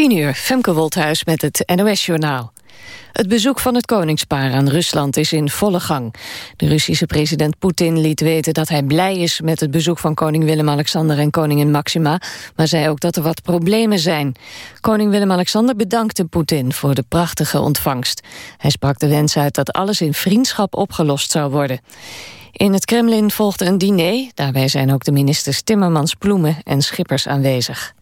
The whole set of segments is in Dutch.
10 uur, Femke Wolthuis met het NOS-journaal. Het bezoek van het koningspaar aan Rusland is in volle gang. De Russische president Poetin liet weten dat hij blij is... met het bezoek van koning Willem-Alexander en koningin Maxima... maar zei ook dat er wat problemen zijn. Koning Willem-Alexander bedankte Poetin voor de prachtige ontvangst. Hij sprak de wens uit dat alles in vriendschap opgelost zou worden. In het Kremlin volgde een diner. Daarbij zijn ook de ministers Timmermans, Ploemen en Schippers aanwezig.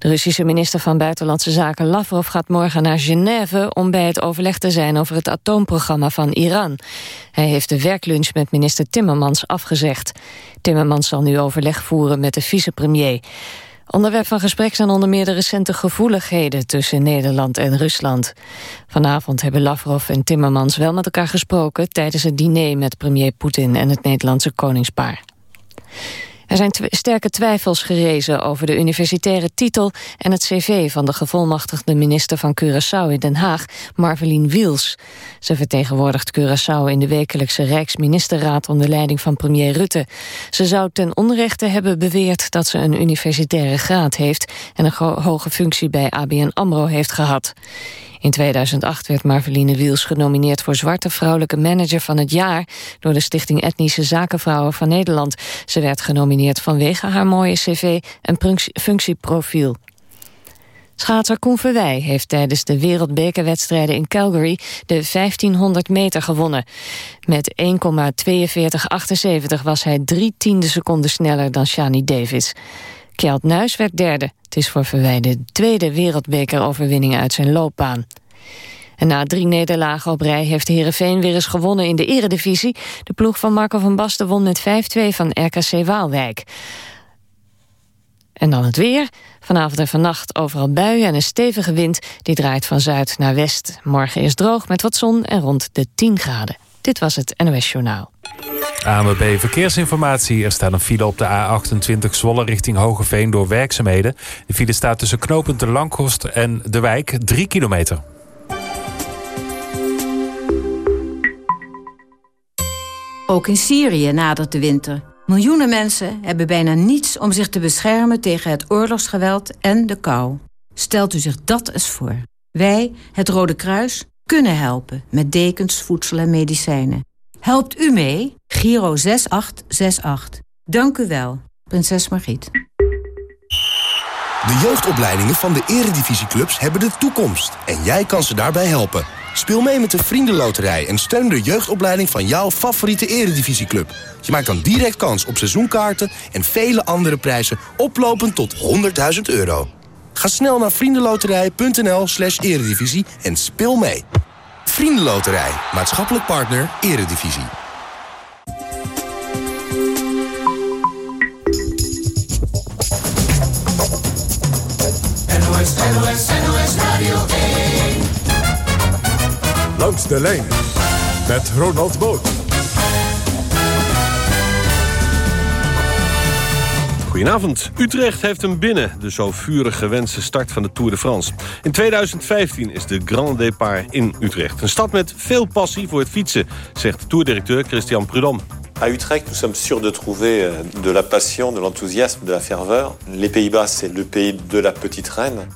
De Russische minister van Buitenlandse Zaken Lavrov gaat morgen naar Genève om bij het overleg te zijn over het atoomprogramma van Iran. Hij heeft de werklunch met minister Timmermans afgezegd. Timmermans zal nu overleg voeren met de vicepremier. Onderwerp van gesprek zijn onder meer de recente gevoeligheden tussen Nederland en Rusland. Vanavond hebben Lavrov en Timmermans wel met elkaar gesproken tijdens het diner met premier Poetin en het Nederlandse koningspaar. Er zijn sterke twijfels gerezen over de universitaire titel en het cv van de gevolmachtigde minister van Curaçao in Den Haag, Marvelien Wiels. Ze vertegenwoordigt Curaçao in de wekelijkse Rijksministerraad onder leiding van premier Rutte. Ze zou ten onrechte hebben beweerd dat ze een universitaire graad heeft en een hoge functie bij ABN AMRO heeft gehad. In 2008 werd Marveline Wiels genomineerd voor Zwarte Vrouwelijke Manager van het Jaar door de Stichting Etnische Zakenvrouwen van Nederland. Ze werd genomineerd vanwege haar mooie cv en functieprofiel. Schaatser Koen Verwij heeft tijdens de wereldbekerwedstrijden in Calgary de 1500 meter gewonnen. Met 1,4278 was hij drie tiende seconden sneller dan Shani Davis. Kjeld Nuis werd derde. Het is voor Verwij de tweede wereldbekeroverwinning uit zijn loopbaan. En na drie nederlagen op rij heeft Herenveen weer eens gewonnen in de eredivisie. De ploeg van Marco van Basten won met 5-2 van RKC Waalwijk. En dan het weer. Vanavond en vannacht overal buien en een stevige wind. Die draait van zuid naar west. Morgen is droog met wat zon en rond de 10 graden. Dit was het NOS Journaal. ANWB Verkeersinformatie. Er staat een file op de A28 Zwolle richting Hogeveen door werkzaamheden. De file staat tussen knooppunt de Langhorst en de wijk 3 kilometer. Ook in Syrië nadert de winter. Miljoenen mensen hebben bijna niets om zich te beschermen tegen het oorlogsgeweld en de kou. Stelt u zich dat eens voor. Wij, het Rode Kruis, kunnen helpen met dekens, voedsel en medicijnen. Helpt u mee? Giro 6868. Dank u wel, prinses Margriet. De jeugdopleidingen van de eredivisieclubs hebben de toekomst. En jij kan ze daarbij helpen. Speel mee met de Vriendenloterij en steun de jeugdopleiding van jouw favoriete eredivisieclub. Je maakt dan direct kans op seizoenkaarten en vele andere prijzen oplopend tot 100.000 euro. Ga snel naar vriendenloterij.nl slash eredivisie en speel mee. Vriendenloterij, maatschappelijk partner, eredivisie. NOS, NOS, NOS Radio 1. Langs de lijn met Ronald Boot. Goedenavond. Utrecht heeft hem binnen, de zo vurig gewenste start van de Tour de France. In 2015 is de Grand Départ in Utrecht. Een stad met veel passie voor het fietsen, zegt tourdirecteur Christian Prudhomme. À Utrecht, nous sommes sûrs de trouver euh, de la passion, de l'enthousiasme, de la ferveur. Les Pays-Bas, c'est le pays de la petite reine.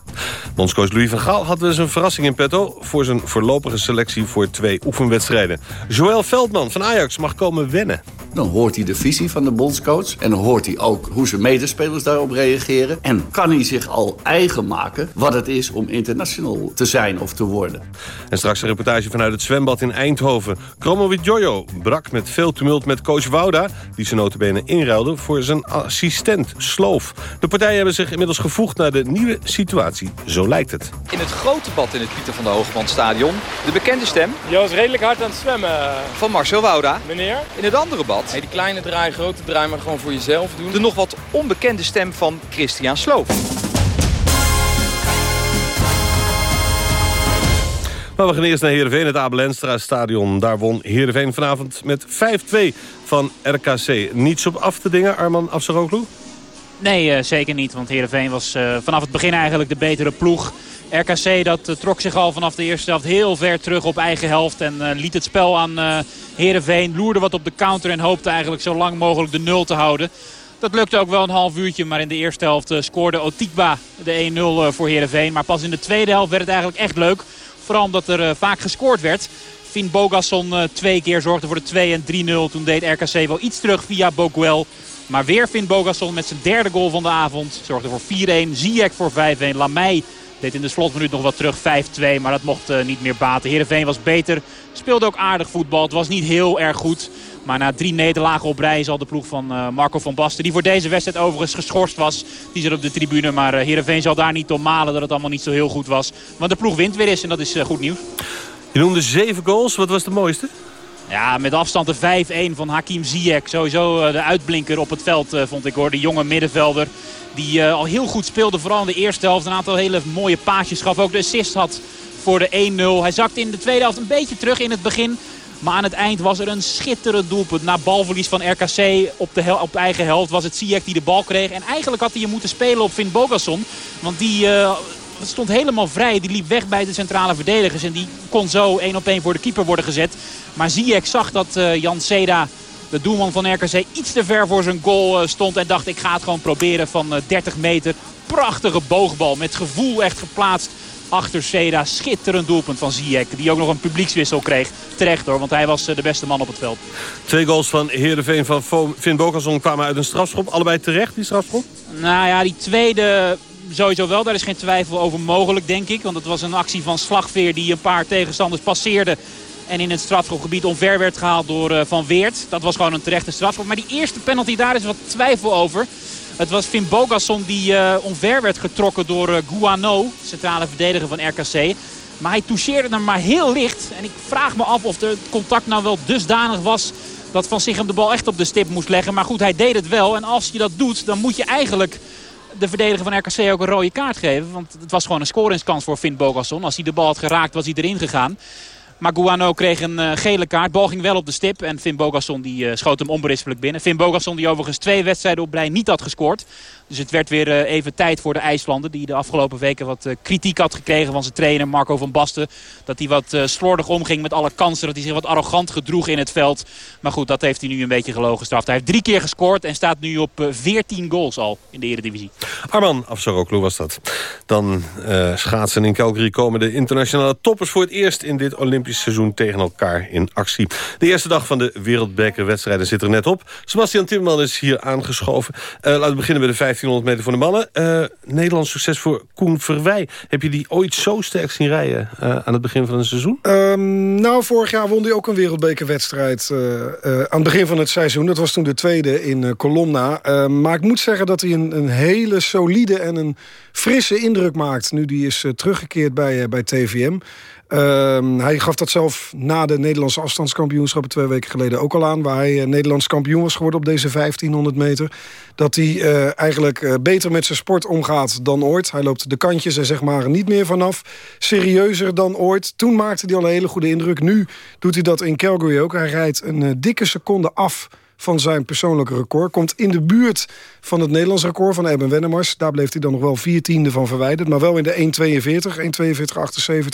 Bondscoach Louis van Gaal had dus een verrassing in petto... voor zijn voorlopige selectie voor twee oefenwedstrijden. Joël Veldman van Ajax mag komen wennen. Dan hoort hij de visie van de bondscoach. En dan hoort hij ook hoe zijn medespelers daarop reageren. En kan hij zich al eigen maken wat het is om international te zijn of te worden. En straks een reportage vanuit het zwembad in Eindhoven. Kromowit Jojo brak met veel tumult met coach Wouda... die zijn notabene inruilde voor zijn assistent Sloof. De partijen hebben zich inmiddels gevoegd naar de nieuwe situatie. Zo lijkt het. In het grote bad in het Pieter van der Hogebandstadion... de bekende stem... Je was redelijk hard aan het zwemmen. Van Marcel Wouda. Meneer? In het andere bad... Hey, die kleine draai, grote draai, maar gewoon voor jezelf doen. De nog wat onbekende stem van Christian Sloof. Maar we gaan eerst naar Heerenveen, het Abel Enstra stadion. Daar won Heerenveen vanavond met 5-2 van RKC. Niets op af te dingen, Arman Afsaroglu? Nee, uh, zeker niet. Want Heerenveen was uh, vanaf het begin eigenlijk de betere ploeg. RKC dat uh, trok zich al vanaf de eerste helft heel ver terug op eigen helft. En liet het spel aan Heerenveen. Loerde wat op de counter en hoopte eigenlijk zo lang mogelijk de nul te houden. Dat lukte ook wel een half uurtje, maar in de eerste helft scoorde Otikba de 1-0 voor Heerenveen. Maar pas in de tweede helft werd het eigenlijk echt leuk. Vooral omdat er vaak gescoord werd. Finn Bogasson twee keer zorgde voor de 2 en 3-0. Toen deed RKC wel iets terug via Boguel. Maar weer Finn Bogasson met zijn derde goal van de avond. Zorgde voor 4-1. Ziyech voor 5-1. Lamey deed in de slotminuut nog wat terug 5-2. Maar dat mocht uh, niet meer baten. Heerenveen was beter. Speelde ook aardig voetbal. Het was niet heel erg goed. Maar na drie nederlagen op rij zal de ploeg van uh, Marco van Basten... die voor deze wedstrijd overigens geschorst was, die zit op de tribune. Maar uh, Heerenveen zal daar niet om malen dat het allemaal niet zo heel goed was. Want de ploeg wint weer eens en dat is goed nieuws. Je noemde zeven goals. Wat was de mooiste? Ja, met afstand de 5-1 van Hakim Ziyech. Sowieso de uitblinker op het veld, vond ik hoor. De jonge middenvelder die uh, al heel goed speelde. Vooral in de eerste helft. Een aantal hele mooie paasjes gaf. Ook de assist had voor de 1-0. Hij zakte in de tweede helft een beetje terug in het begin. Maar aan het eind was er een schitterend doelpunt. Na balverlies van RKC op de, op eigen helft was het Ziyech die de bal kreeg. En eigenlijk had hij je moeten spelen op Finn Bogasson. Want die... Uh, stond helemaal vrij. Die liep weg bij de centrale verdedigers. En die kon zo één op één voor de keeper worden gezet. Maar Ziyech zag dat uh, Jan Seda de doelman van RKC iets te ver voor zijn goal eh, stond. En dacht ik ga het gewoon proberen van 30 eh, meter. Prachtige boogbal met gevoel echt geplaatst achter Seda. Schitterend doelpunt van Ziyech. Die ook nog een publiekswissel kreeg. Terecht hoor, want hij was eh, de beste man op het veld. Twee goals van Heerenveen van Finn Bogason kwamen uit een strafschop. Allebei terecht, die strafschop? Nou ja, die tweede sowieso wel. Daar is geen twijfel over mogelijk, denk ik. Want het was een actie van Slagveer die een paar tegenstanders passeerde. En in het strafschopgebied omver werd gehaald door uh, Van Weert. Dat was gewoon een terechte strafschop. Maar die eerste penalty, daar is wat twijfel over. Het was Finn Bogasson die uh, omver werd getrokken door uh, Guano, centrale verdediger van RKC. Maar hij toucheerde hem maar heel licht. En ik vraag me af of het contact nou wel dusdanig was dat Van Sichem de bal echt op de stip moest leggen. Maar goed, hij deed het wel. En als je dat doet, dan moet je eigenlijk de verdediger van RKC ook een rode kaart geven. Want het was gewoon een scoringskans voor Finn Bogasson. Als hij de bal had geraakt, was hij erin gegaan. Maar Guano kreeg een uh, gele kaart. Bal ging wel op de stip. En Finn Bogasson die, uh, schoot hem onberispelijk binnen. Finn Bogasson die overigens twee wedstrijden op brei niet had gescoord. Dus het werd weer uh, even tijd voor de IJslanden. Die de afgelopen weken wat kritiek had gekregen van zijn trainer Marco van Basten. Dat hij wat slordig omging met alle kansen. Dat hij zich wat arrogant gedroeg in het veld. Maar goed, dat heeft hij nu een beetje gelogen. Hij heeft drie keer gescoord en staat nu op 14 goals al in de Eredivisie. Arman Afsaroglu was dat. Dan schaatsen in Calgary komen de internationale toppers voor het eerst in dit Olympisch seizoen tegen elkaar in actie. De eerste dag van de wereldbekerwedstrijden zit er net op. Sebastian Timmerman is hier aangeschoven. Laten we beginnen met de 1500 meter voor de mannen. Uh, Nederlands succes voor Koen Verwij. Heb je die ooit zo sterk zien rijden uh, aan het begin van het seizoen? Um, nou, vorig jaar won hij ook een wereldbekerwedstrijd aan het begin van het seizoen. Dat was toen de tweede in Colomna. maar ik moet zeggen dat hij een, een hele solide en een frisse indruk maakt... nu die is teruggekeerd bij, bij TVM. Uh, hij gaf dat zelf na de Nederlandse afstandskampioenschappen twee weken geleden ook al aan. Waar hij uh, Nederlands kampioen was geworden op deze 1500 meter. Dat hij uh, eigenlijk uh, beter met zijn sport omgaat dan ooit. Hij loopt de kantjes er zeg maar niet meer vanaf. Serieuzer dan ooit. Toen maakte hij al een hele goede indruk. Nu doet hij dat in Calgary ook. Hij rijdt een dikke seconde af van zijn persoonlijke record. Komt in de buurt van het Nederlands record van Erben Wennemars. Daar bleef hij dan nog wel vier tiende van verwijderd. Maar wel in de 1.42,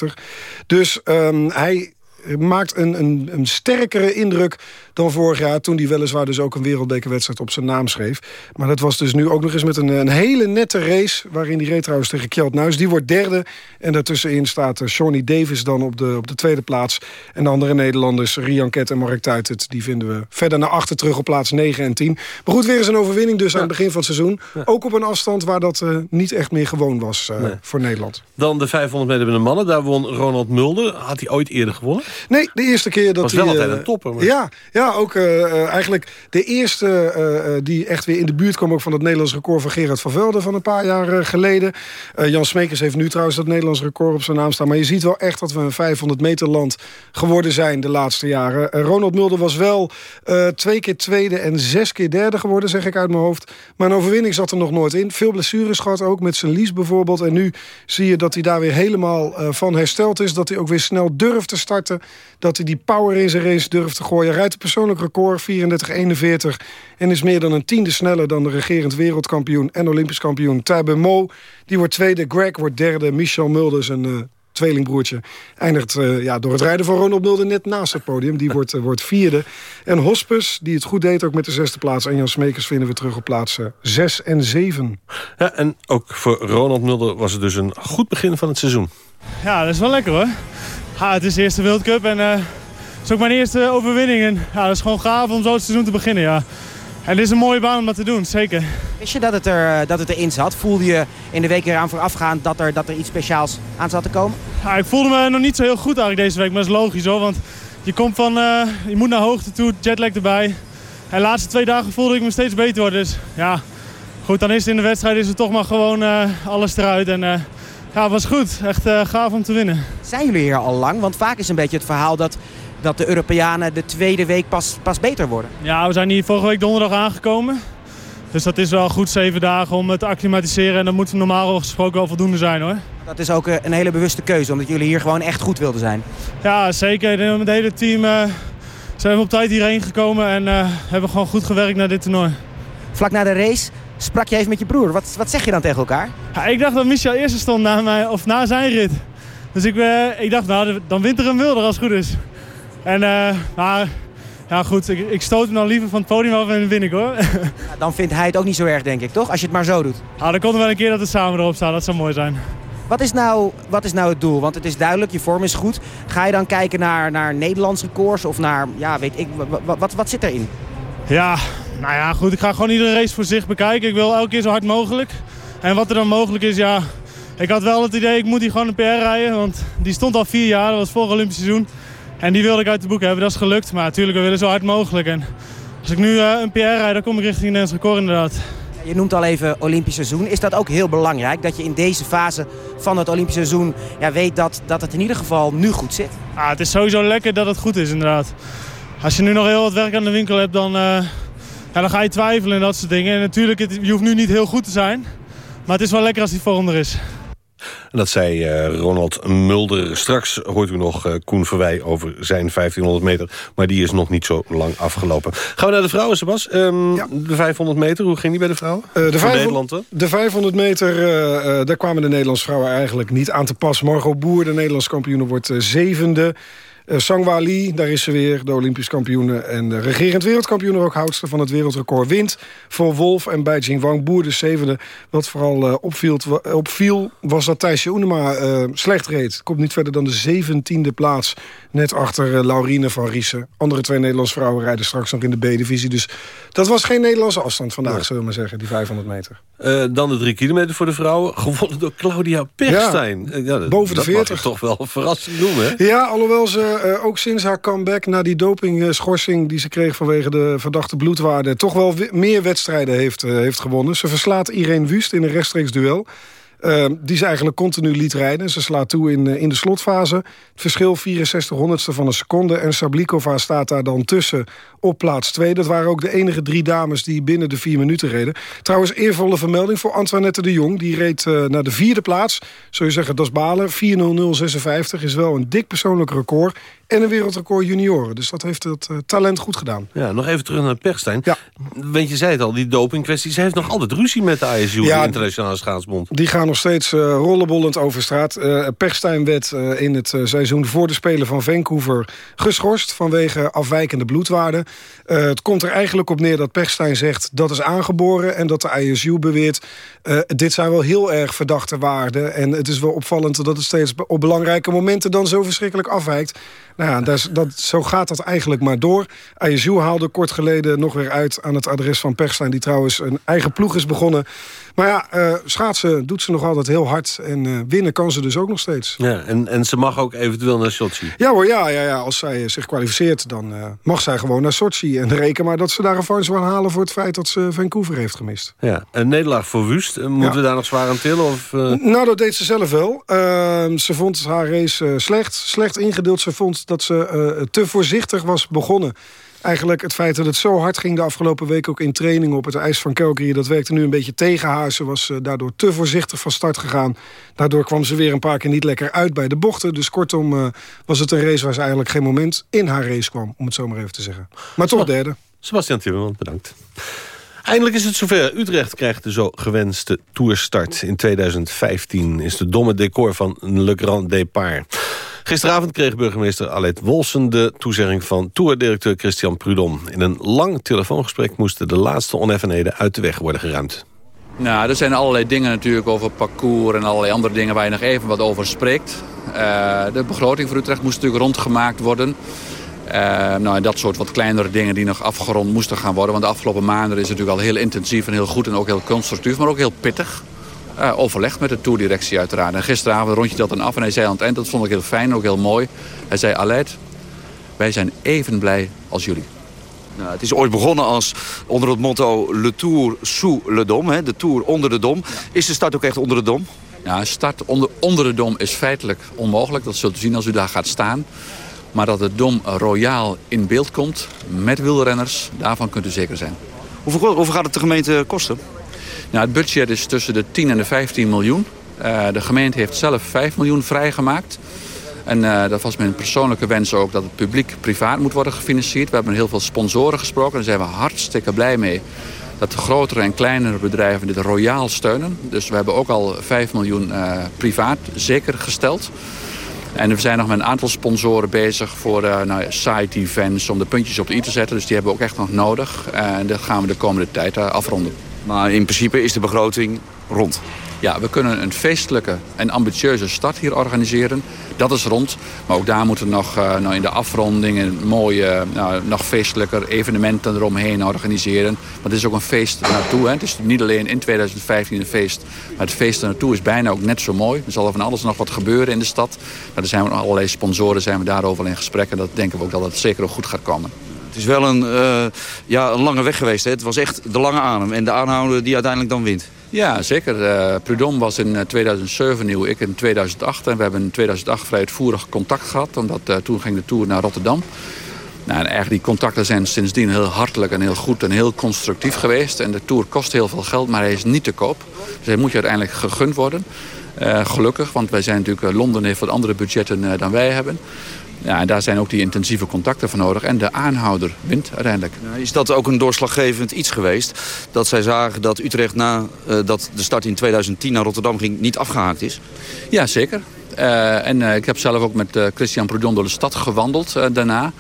1.42.78. Dus um, hij maakt een, een, een sterkere indruk dan vorig jaar... toen hij weliswaar dus ook een wereldbekerwedstrijd op zijn naam schreef. Maar dat was dus nu ook nog eens met een, een hele nette race... waarin die reed trouwens tegen Kjeld Nuis. Die wordt derde. En daartussenin staat uh, Shawnee Davis dan op de, op de tweede plaats. En de andere Nederlanders, Rian Ket en Mark Tuitert... die vinden we verder naar achter terug op plaats 9 en 10. Maar goed, weer eens een overwinning dus aan het begin van het seizoen. Ook op een afstand waar dat uh, niet echt meer gewoon was uh, nee. voor Nederland. Dan de 500 meter met de mannen. Daar won Ronald Mulder. Had hij ooit eerder gewonnen? Nee, de eerste keer dat was hij... wel altijd een topper. Maar... Ja, ja, ook uh, eigenlijk de eerste die echt weer in de buurt kwam... ook van het Nederlands record van Gerard van Velde van een paar jaar geleden. Jan Smekers heeft nu trouwens dat Nederlands record op zijn naam staan. Maar je ziet wel echt dat we een 500 meter land geworden zijn de laatste jaren. Ronald Mulder was wel twee keer tweede en zes keer derde geworden, zeg ik uit mijn hoofd. Maar een overwinning zat er nog nooit in. Veel blessures gehad ook, met zijn lies bijvoorbeeld. En nu zie je dat hij daar weer helemaal van hersteld is. Dat hij ook weer snel durft te starten dat hij die power in zijn race durft te gooien. Hij rijdt een persoonlijk record, 34-41. En is meer dan een tiende sneller dan de regerend wereldkampioen... en olympisch kampioen Tabe Mo. Die wordt tweede, Greg wordt derde, Michel Mulders een... Uh, tweelingbroertje... eindigt uh, ja, door het rijden van Ronald Mulder net naast het podium. Die wordt, uh, wordt vierde. En Hospes, die het goed deed ook met de zesde plaats. En Jan Smekers vinden we terug op plaatsen zes en zeven. Ja, en ook voor Ronald Mulder was het dus een goed begin van het seizoen. Ja, dat is wel lekker hoor. Ja, het is de eerste World Cup en uh, het is ook mijn eerste overwinning. En, ja, dat is gewoon gaaf om zo het seizoen te beginnen, ja. En dit is een mooie baan om dat te doen, zeker. Wist je dat het, er, dat het erin zat? Voelde je in de weken eraan voorafgaand dat er, dat er iets speciaals aan zat te komen? Ja, ik voelde me nog niet zo heel goed eigenlijk deze week, maar dat is logisch hoor. Want je komt van, uh, je moet naar hoogte toe, jetlag erbij. En de laatste twee dagen voelde ik me steeds beter worden. Dus ja, goed, dan is het in de wedstrijd is het toch maar gewoon uh, alles eruit. En ja, het was goed. Echt gaaf om te winnen. Zijn jullie hier al lang? Want vaak is een beetje het verhaal dat dat de Europeanen de tweede week pas, pas beter worden. Ja, we zijn hier vorige week donderdag aangekomen. Dus dat is wel goed zeven dagen om te acclimatiseren. En dat moet normaal gesproken wel voldoende zijn hoor. Dat is ook een hele bewuste keuze, omdat jullie hier gewoon echt goed wilden zijn. Ja, zeker. Met het hele team uh, zijn we op tijd hierheen gekomen en uh, hebben gewoon goed gewerkt naar dit toernooi. Vlak na de race sprak je even met je broer. Wat, wat zeg je dan tegen elkaar? Ja, ik dacht dat Michel eerste stond na, mij, of na zijn rit. Dus ik, uh, ik dacht, nou, dan wint er een wilder als het goed is. En uh, maar, ja goed, ik, ik, stoot hem dan liever van het podium af en win ik hoor. Ja, dan vindt hij het ook niet zo erg denk ik, toch? Als je het maar zo doet. Ja, dan komt er wel een keer dat we samen erop staan, dat zou mooi zijn. Wat is, nou, wat is nou het doel? Want het is duidelijk, je vorm is goed. Ga je dan kijken naar, naar Nederlandse koers of naar, ja weet ik, wat, wat, wat zit erin? Ja, nou ja goed, ik ga gewoon iedere race voor zich bekijken. Ik wil elke keer zo hard mogelijk. En wat er dan mogelijk is, ja... Ik had wel het idee, ik moet hier gewoon een PR rijden. Want die stond al vier jaar, dat was vorig Olympisch seizoen. En die wilde ik uit de boek hebben, dat is gelukt. Maar natuurlijk, we willen zo hard mogelijk. En als ik nu uh, een PR rijd, dan kom ik richting Nederlands record inderdaad. Je noemt al even Olympisch seizoen. Is dat ook heel belangrijk? Dat je in deze fase van het Olympisch seizoen ja, weet dat, dat het in ieder geval nu goed zit? Ah, het is sowieso lekker dat het goed is inderdaad. Als je nu nog heel wat werk aan de winkel hebt, dan, uh, ja, dan ga je twijfelen en dat soort dingen. En natuurlijk, het, je hoeft nu niet heel goed te zijn. Maar het is wel lekker als die vorm er is. En dat zei uh, Ronald Mulder. Straks hoort u nog uh, Koen Verwij over zijn 1500 meter. Maar die is nog niet zo lang afgelopen. Gaan we naar de vrouwen, Sebas. Um, ja. De 500 meter, hoe ging die bij de vrouwen? Uh, de, 500, de 500 meter, daar kwamen de Nederlandse vrouwen eigenlijk niet aan te pas. Margot Boer, de Nederlandse kampioen, wordt zevende. Uh, Sangwa Lee, daar is ze weer, de Olympisch kampioene... en de regerend wereldkampioen, ook houdster van het wereldrecord, wint. Voor Wolf en bij Jingwang Boer de zevende. Wat vooral uh, opviel, opviel, was dat Thijsje Oenema uh, slecht reed. Komt niet verder dan de zeventiende plaats. Net achter Laurine van Riesen. Andere twee Nederlandse vrouwen rijden straks nog in de B-divisie. Dus dat was geen Nederlandse afstand vandaag, nee. zullen we maar zeggen, die 500 meter. dan de drie kilometer voor de vrouwen, gewonnen door Claudia Perstijn. Ja, ja, boven de 40. Dat toch wel verrassend noemen, hè? Ja, alhoewel ze uh, ook sinds haar comeback na die dopingschorsing die ze kreeg vanwege de verdachte bloedwaarde... toch wel meer wedstrijden heeft, uh, heeft gewonnen. Ze verslaat Irene Wust in een rechtstreeks duel. Uh, die ze eigenlijk continu liet rijden. Ze slaat toe in, in de slotfase. Het verschil 64 honderdste van een seconde. En Sablikova staat daar dan tussen op plaats 2. Dat waren ook de enige drie dames die binnen de vier minuten reden. Trouwens, eervolle vermelding voor Antoinette de Jong. Die reed uh, naar de vierde plaats. Zou je zeggen, dat is balen. 4.0056 is wel een dik persoonlijk record. En een wereldrecord junioren. Dus dat heeft het uh, talent goed gedaan. Ja, nog even terug naar Perstijn. Ja. Want je zei het al, die dopingkwestie. Ze heeft nog altijd ruzie met de ISU, ja, de Internationale Schaatsbond. Die gaan nog steeds uh, rollenbollend over straat. Uh, Perstijn werd uh, in het seizoen voor de Spelen van Vancouver geschorst... vanwege afwijkende bloedwaarden. het komt er eigenlijk op neer dat Perstijn zegt dat is aangeboren... en dat de ISU beweert dit zijn wel heel erg verdachte waarden. En het is wel opvallend dat het steeds op belangrijke momenten... dan zo verschrikkelijk afwijkt. Nou ja, dat, dat, zo gaat dat eigenlijk maar door. ISU haalde kort geleden nog weer uit aan het adres van Perstijn... die trouwens een eigen ploeg is begonnen. Maar ja, uh, schaatsen doet ze nog altijd heel hard. En uh, winnen kan ze dus ook nog steeds. Ja, en, en ze mag ook eventueel naar Sochi? Ja hoor, ja, ja, ja. als zij zich kwalificeert... dan uh, mag zij gewoon naar Sochi. En reken maar dat ze daar een revanche van halen... voor het feit dat ze Vancouver heeft gemist. Ja, een nederlaag voor Wust. Moeten ja. we daar nog zwaar aan tillen? Of, Nou, dat deed ze zelf wel. Ehm, ze vond haar race slecht. Slecht ingedeeld. Ze vond dat ze te voorzichtig was begonnen eigenlijk het feit dat het zo hard ging de afgelopen week... ook in training op het ijs van Calgary... dat werkte nu een beetje tegen haar. Ze was uh, daardoor te voorzichtig van start gegaan. Daardoor kwam ze weer een paar keer niet lekker uit bij de bochten. Dus kortom uh, was het een race waar ze eigenlijk geen moment in haar race kwam... om het zo maar even te zeggen. Maar toch derde. Sebastian Timmerman, bedankt. Eindelijk is het zover. Utrecht krijgt de zo gewenste toerstart. In 2015 is de domme decor van Le Grand Départ. Gisteravond kreeg burgemeester Alet Wolsen de toezegging van toerdirecteur Christian Prudhomme. In een lang telefoongesprek moesten de laatste oneffenheden uit de weg worden geruimd. Nou, er zijn allerlei dingen natuurlijk over parcours en allerlei andere dingen waar je nog even wat over spreekt. Uh, de begroting voor Utrecht moest natuurlijk rondgemaakt worden. Uh, nou, en dat soort wat kleinere dingen die nog afgerond moesten gaan worden. Want de afgelopen maanden is het natuurlijk al heel intensief en heel goed en ook heel constructief, maar ook heel pittig. Uh, overlegd met de toerdirectie uiteraard. En gisteravond rond je dat dan af en hij zei aan het eind, dat vond ik heel fijn, ook heel mooi. Hij zei, Aleid, wij zijn even blij als jullie. Nou, het is ooit begonnen als onder het motto Le Tour sous le Dom, hè, de Tour onder de Dom. Is de start ook echt onder de Dom? Ja, start onder, onder de Dom is feitelijk onmogelijk. Dat zult u zien als u daar gaat staan. Maar dat de Dom royaal in beeld komt met wielrenners, daarvan kunt u zeker zijn. Hoeveel, hoeveel gaat het de gemeente kosten? Nou, het budget is tussen de 10 en de 15 miljoen. Uh, de gemeente heeft zelf 5 miljoen vrijgemaakt. En uh, dat was mijn persoonlijke wens ook dat het publiek privaat moet worden gefinancierd. We hebben heel veel sponsoren gesproken. Daar zijn we hartstikke blij mee dat de grotere en kleinere bedrijven dit royaal steunen. Dus we hebben ook al 5 miljoen uh, privaat zeker gesteld. En we zijn nog met een aantal sponsoren bezig voor uh, nou, site events... om de puntjes op de i te zetten. Dus die hebben we ook echt nog nodig. En dat gaan we de komende tijd afronden. Maar in principe is de begroting rond? Ja, we kunnen een feestelijke en ambitieuze start hier organiseren. Dat is rond. Maar ook daar moeten we nog uh, nou in de afronding een mooie, nou, nog feestelijker evenementen eromheen organiseren. Maar het is ook een feest naartoe. Hè. Het is niet alleen in 2015 een feest. Maar het feest naartoe is bijna ook net zo mooi. Er zal van alles nog wat gebeuren in de stad. Maar er zijn allerlei sponsoren zijn we daarover in gesprek. En dat denken we ook dat het zeker ook goed gaat komen. Het is wel een, uh, ja, een lange weg geweest. Hè? Het was echt de lange adem. En de aanhouder die uiteindelijk dan wint. Ja, zeker. Uh, Prudhomme was in 2007 nieuw, ik in 2008. En we hebben in 2008 vrij uitvoerig contact gehad. Omdat toen ging de Tour naar Rotterdam. Nou, en eigenlijk die contacten zijn sindsdien heel hartelijk en heel goed en heel constructief geweest. En de Tour kost heel veel geld, maar hij is niet te koop. Dus hij moet je uiteindelijk gegund worden. Gelukkig, want wij zijn natuurlijk, Londen heeft wat andere budgetten dan wij hebben. Ja, en daar zijn ook die intensieve contacten voor nodig. En de aanhouder wint uiteindelijk. Is dat ook een doorslaggevend iets geweest? Dat zij zagen dat Utrecht na uh, dat de start in 2010 naar Rotterdam ging niet afgehaakt is? Ja, zeker. Uh, en uh, ik heb zelf ook met Christian Prudhomme door de stad gewandeld daarna.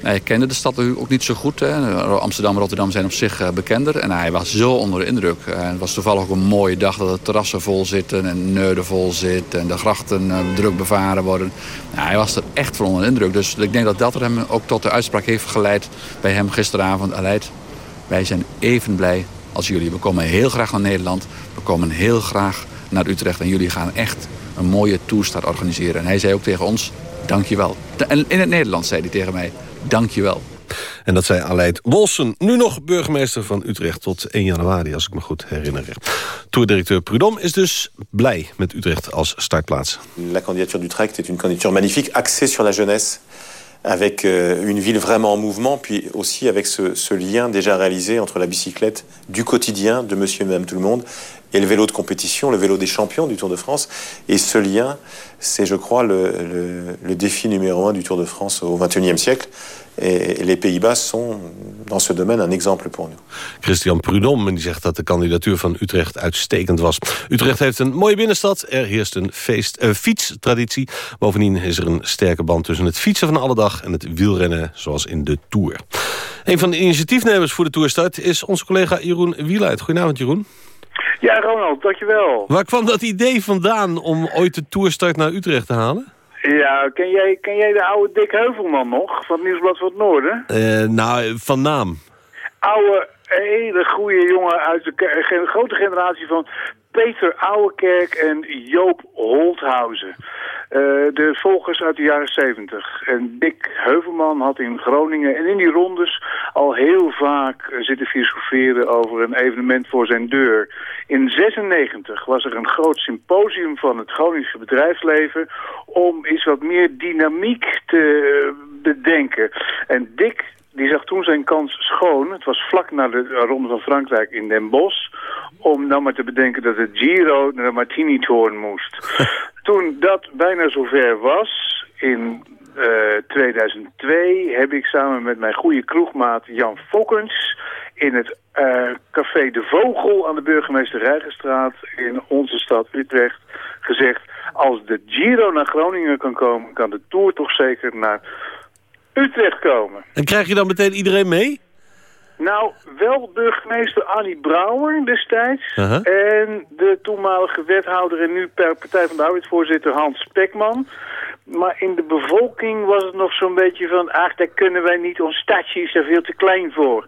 Hij kende de stad ook niet zo goed. Hè. Amsterdam en Rotterdam zijn op zich uh, bekender. En hij was zo onder de indruk. Uh, het was toevallig ook een mooie dag dat de terrassen vol zitten en Neuden vol zit. En de grachten uh, druk bevaren worden. Nou, hij was er echt van onder de indruk. Dus ik denk dat dat hem ook tot de uitspraak heeft geleid bij hem gisteravond. Aleid, wij zijn even blij als jullie. We komen heel graag naar Nederland. We komen heel graag naar Utrecht. En jullie gaan echt een mooie toerstart organiseren. En hij zei ook tegen ons, dankjewel. En in het Nederlands zei hij tegen mij, dankjewel. En dat zei Aleid Wolsen, nu nog burgemeester van Utrecht tot 1 januari, als ik me goed herinner. Toerdirecteur Prudhomme is dus blij met Utrecht als startplaats. La candidature d'Utrecht est une candidature magnifique, axée sur la jeunesse avec euh, une ville vraiment en mouvement, puis aussi avec ce, ce, lien déjà réalisé entre la bicyclette du quotidien de monsieur et madame tout le monde et le vélo de compétition, le vélo des champions du Tour de France. Et ce lien, c'est, je crois, le, le, le, défi numéro un du Tour de France au XXIe siècle. Et les Pays-Bas sont dans ce domaine un exemple pour nous. Christian Prudhomme die zegt dat de kandidatuur van Utrecht uitstekend was. Utrecht heeft een mooie binnenstad. Er heerst een feest, uh, fietstraditie. Bovendien is er een sterke band tussen het fietsen van alle dag... en het wielrennen zoals in de Tour. Een van de initiatiefnemers voor de Tourstart is onze collega Jeroen Wieluid. Goedenavond Jeroen. Ja, Ronald, dankjewel. Waar kwam dat idee vandaan om ooit de Tourstart naar Utrecht te halen? Ja, ken jij, ken jij de oude Dick Heuvelman nog, van het Nieuwsblad van het Noorden? Uh, nou, van naam. Oude, hele goede jongen uit de grote generatie van Peter Ouwekerk en Joop Holthausen. Uh, de volgers uit de jaren 70. En Dick Heuvelman had in Groningen en in die rondes al heel vaak zitten filosoferen over een evenement voor zijn deur. In 96 was er een groot symposium van het Groningse bedrijfsleven om iets wat meer dynamiek te bedenken. En Dick die zag toen zijn kans schoon. Het was vlak na de Ronde van Frankrijk in Den Bosch. Om dan maar te bedenken dat het Giro naar de Martini-toren moest. toen dat bijna zover was, in 2002 heb ik samen met mijn goede kroegmaat Jan Fokkens in het uh, café De Vogel aan de burgemeester Rijgenstraat in onze stad Utrecht gezegd... als de Giro naar Groningen kan komen, kan de Tour toch zeker naar Utrecht komen. En krijg je dan meteen iedereen mee? Nou, wel burgemeester Annie Brouwer destijds. En de toenmalige wethouder en nu Partij van de Arbeidsvoorzitter Hans Spekman. Maar in de bevolking was het nog zo'n beetje van... ach, daar kunnen wij niet, ons stadje is er veel te klein voor.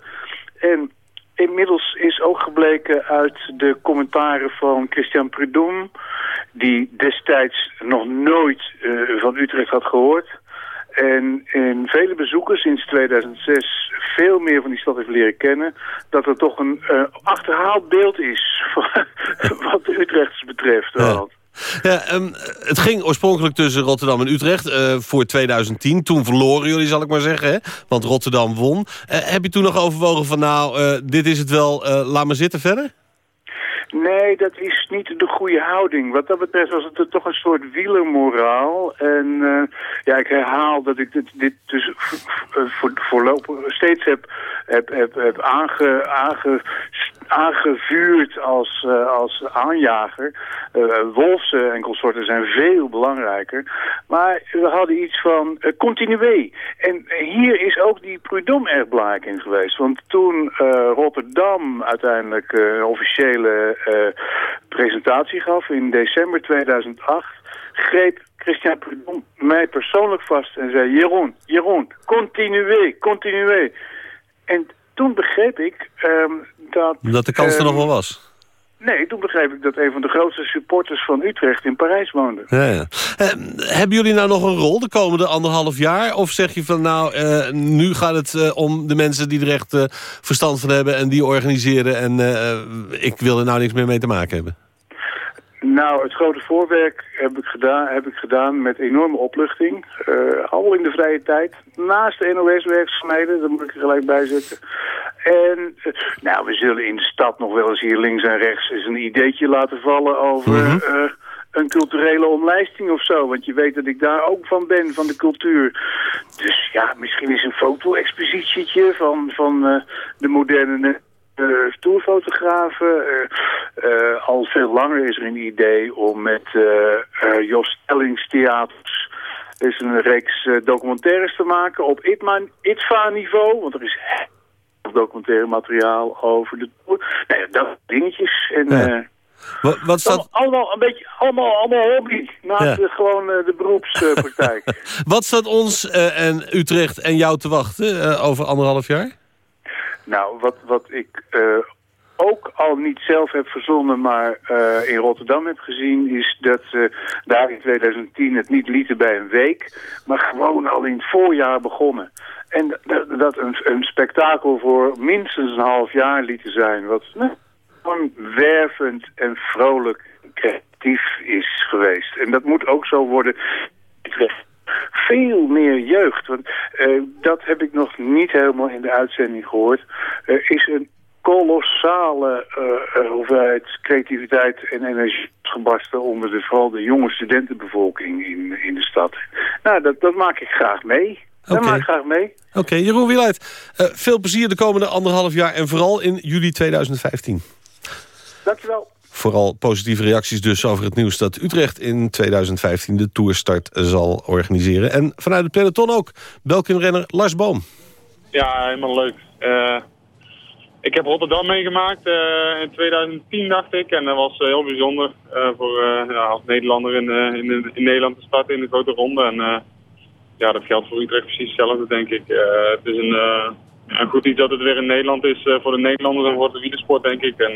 En inmiddels is ook gebleken uit de commentaren van Christian Prudhomme... die destijds nog nooit uh, van Utrecht had gehoord... En in vele bezoekers sinds 2006 veel meer van die stad heeft leren kennen... dat er toch een uh, achterhaald beeld is wat de Utrechters betreft. Ja. Ja, um, het ging oorspronkelijk tussen Rotterdam en Utrecht uh, voor 2010. Toen verloren jullie, zal ik maar zeggen, hè? want Rotterdam won. Uh, heb je toen nog overwogen van nou, dit is het wel, laat maar zitten verder? Nee, dat is niet de goede houding. Wat dat betreft was het toch een soort wielermoraal. En uh, ja, ik herhaal dat ik dit, dit dus voor, voorlopig steeds heb, heb, heb, heb aange, aange, aangevuurd als, uh, als aanjager. Uh, Wolfsen en consorten zijn veel belangrijker. Maar we hadden iets van uh, continué. En hier is ook die Prudhomme erg belangrijk in geweest. Want toen Rotterdam uiteindelijk officiële presentatie gaf in december 2008... greep Christian Prudhomme mij persoonlijk vast en zei... Jeroen, Jeroen, continué, continué. En toen begreep ik um, dat... Dat de kans er nog wel was? Nee, toen begreep ik dat een van de grootste supporters van Utrecht in Parijs woonde. Ja, ja. Eh, hebben jullie nou nog een rol de komende anderhalf jaar? Of zeg je van nou, uh, nu gaat het uh, om de mensen die er echt verstand van hebben... en die organiseren en ik wil er nou niks meer mee te maken hebben? Nou, het grote voorwerk heb ik gedaan, heb ik gedaan met enorme opluchting. Uh, al in de vrije tijd. Naast de NOS-werkzaamheden, daar moet ik er gelijk bij zetten. En uh, nou, we zullen in de stad nog wel eens hier links en rechts eens een ideetje laten vallen over... Mm -hmm. uh, een culturele omlijsting of zo. Want je weet dat ik daar ook van ben, van de cultuur. Dus ja, misschien is een foto-expositietje van, van de moderne uh, stoerfotografen. Uh, uh, al veel langer is er een idee om met Jos Stellings Theaters is een reeks documentaires te maken op ITVA-niveau. Want er is documentaire materiaal over de tour. Nou ja, dat dingetjes. En, ja. Wat, wat staat... Allemaal een beetje, allemaal, allemaal hobby, naast ja. gewoon de beroepspraktijk. wat staat ons en Utrecht en jou te wachten over anderhalf jaar? Nou, wat, wat ik uh, ook al niet zelf heb verzonnen, maar uh, in Rotterdam heb gezien... is dat ze daar in 2010 het niet lieten bij een week... maar gewoon al in het voorjaar begonnen. En dat, een, een spektakel voor minstens een half jaar lieten zijn... wat gewoon wervend en vrolijk creatief is geweest. En dat moet ook zo worden veel meer jeugd. Want uh, dat heb ik nog niet helemaal in de uitzending gehoord. Er is een kolossale uh, hoeveelheid creativiteit en energie gebarsten onder de, vooral de jonge studentenbevolking in, in de stad. Nou, dat, dat maak ik graag mee. Maak ik graag mee. Oké, okay, Jeroen Wieluid, uh, veel plezier de komende anderhalf jaar en vooral in juli 2015. Dankjewel. Vooral positieve reacties dus over het nieuws dat Utrecht in 2015 de toerstart zal organiseren. En vanuit het peloton ook, Belkin-renner Lars Boom. Ja, helemaal leuk. Uh, ik heb Rotterdam meegemaakt uh, in 2010 dacht ik. En dat was uh, heel bijzonder voor ja, als Nederlander in, in, in, Nederland te starten in de grote ronde. En ja, dat geldt voor Utrecht precies hetzelfde denk ik. het is een, een goed iets dat het weer in Nederland is voor de Nederlanders en voor de wielersport denk ik. En,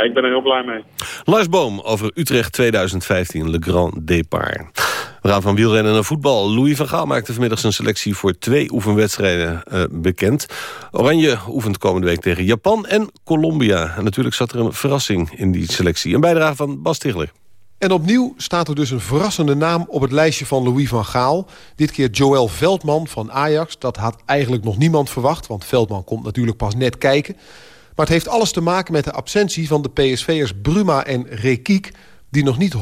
ja, ik ben er heel blij mee. Lars Boom over Utrecht 2015, Le Grand Départ. We gaan van wielrennen naar voetbal. Louis van Gaal maakte vanmiddag zijn selectie voor twee oefenwedstrijden uh, bekend. Oranje oefent komende week tegen Japan en Colombia. En natuurlijk zat er een verrassing in die selectie. Een bijdrage van Bas Stigler. En opnieuw staat er dus een verrassende naam op het lijstje van Louis van Gaal. Dit keer Joël Veldman van Ajax. Dat had eigenlijk nog niemand verwacht, want Veldman komt natuurlijk pas net kijken. Maar het heeft alles te maken met de absentie van de PSV'ers Bruma en Rekiek... die nog niet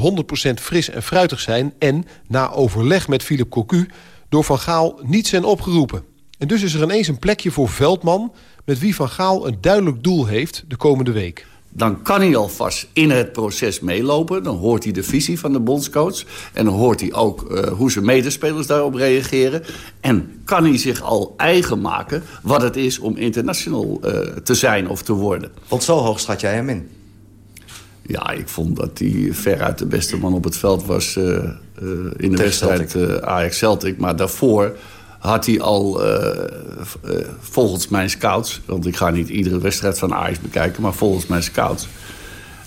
100% fris en fruitig zijn... en na overleg met Philip Cocu door Van Gaal niet zijn opgeroepen. En dus is er ineens een plekje voor Veldman... met wie Van Gaal een duidelijk doel heeft de komende week. Dan kan hij alvast in het proces meelopen. Dan hoort hij de visie van de bondscoach. En dan hoort hij ook uh, hoe zijn medespelers daarop reageren. En kan hij zich al eigen maken wat het is om international uh, te zijn of te worden. Want zo hoog schat jij hem in? Ja, ik vond dat hij veruit de beste man op het veld was uh, in de wedstrijd Ajax-Celtic. Maar daarvoor had hij al, uh, uh, volgens mijn scouts... want ik ga niet iedere wedstrijd van Ajax bekijken... maar volgens mijn scouts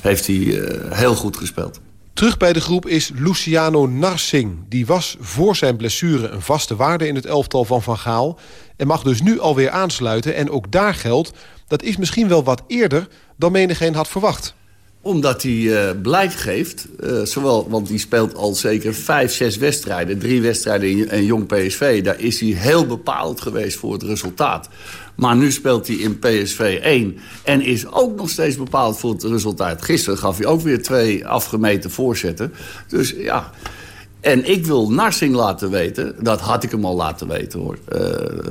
heeft hij uh, heel goed gespeeld. Terug bij de groep is Luciano Narsing. Die was voor zijn blessure een vaste waarde in het elftal van Van Gaal... en mag dus nu alweer aansluiten. En ook daar geldt, dat is misschien wel wat eerder... dan menigeen had verwacht omdat hij uh, blijk geeft, uh, zowel, want hij speelt al zeker vijf, zes wedstrijden. Drie wedstrijden in, in Jong PSV. Daar is hij heel bepaald geweest voor het resultaat. Maar nu speelt hij in PSV 1 en is ook nog steeds bepaald voor het resultaat. Gisteren gaf hij ook weer twee afgemeten voorzetten. Dus ja, en ik wil Narsing laten weten, dat had ik hem al laten weten hoor...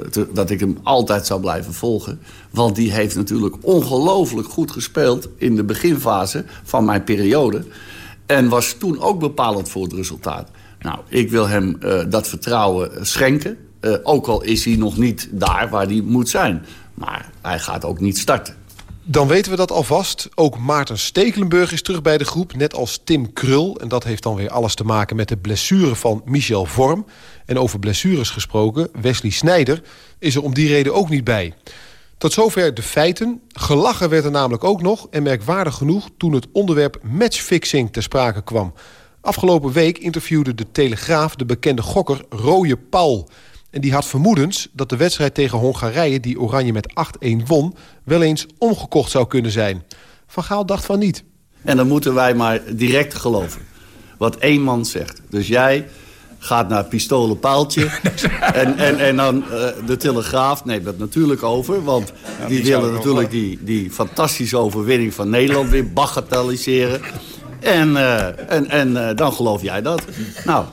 Te, dat ik hem altijd zou blijven volgen. Want die heeft natuurlijk ongelooflijk goed gespeeld... in de beginfase van mijn periode. En was toen ook bepalend voor het resultaat. Nou, ik wil hem uh, dat vertrouwen schenken. Uh, ook al is hij nog niet daar waar hij moet zijn. Maar hij gaat ook niet starten. Dan weten we dat alvast. Ook Maarten Stekelenburg is terug bij de groep, net als Tim Krul. En dat heeft dan weer alles te maken met de blessure van Michel Vorm. En over blessures gesproken, Wesley Snijder is er om die reden ook niet bij. Tot zover de feiten. Gelachen werd er namelijk ook nog, en merkwaardig genoeg... toen het onderwerp matchfixing ter sprake kwam. Afgelopen week interviewde de Telegraaf de bekende gokker Rooie Paul... En die had vermoedens dat de wedstrijd tegen Hongarije... die Oranje met 8-1 won, wel eens omgekocht zou kunnen zijn. Van Gaal dacht van niet. En dan moeten wij maar direct geloven. Wat één man zegt. Dus jij gaat naar pistolenpaaltje. en, en, en dan uh, de Telegraaf neemt dat natuurlijk over. Want ja, die, die willen natuurlijk die, die fantastische overwinning van Nederland weer bagatelliseren. En, uh, en, en uh, dan geloof jij dat. Nou,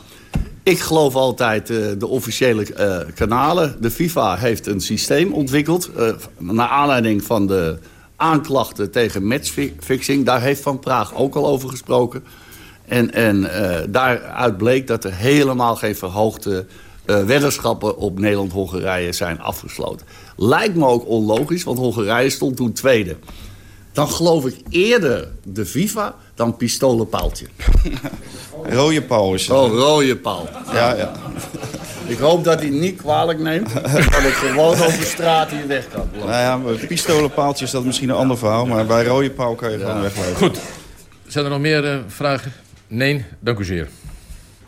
ik geloof altijd uh, de officiële uh, kanalen. De FIFA heeft een systeem ontwikkeld... Uh, naar aanleiding van de aanklachten tegen matchfixing. Daar heeft Van Praag ook al over gesproken. En, en daaruit bleek dat er helemaal geen verhoogde weddenschappen... op Nederland-Hongarije zijn afgesloten. Lijkt me ook onlogisch, want Hongarije stond toen tweede. Dan geloof ik eerder de FIFA dan pistolenpaaltje. Rode Paul is Oh, rode Paul. Ja, ja. Ik hoop dat hij niet kwalijk neemt. dat ik gewoon over straat hier weg kan. Nou ja, pistolenpaaltje is dat misschien een ander verhaal. Maar bij rode paal kan je ja. gewoon weglopen. Goed. Zijn er nog meer uh, vragen? Nee, dank u zeer.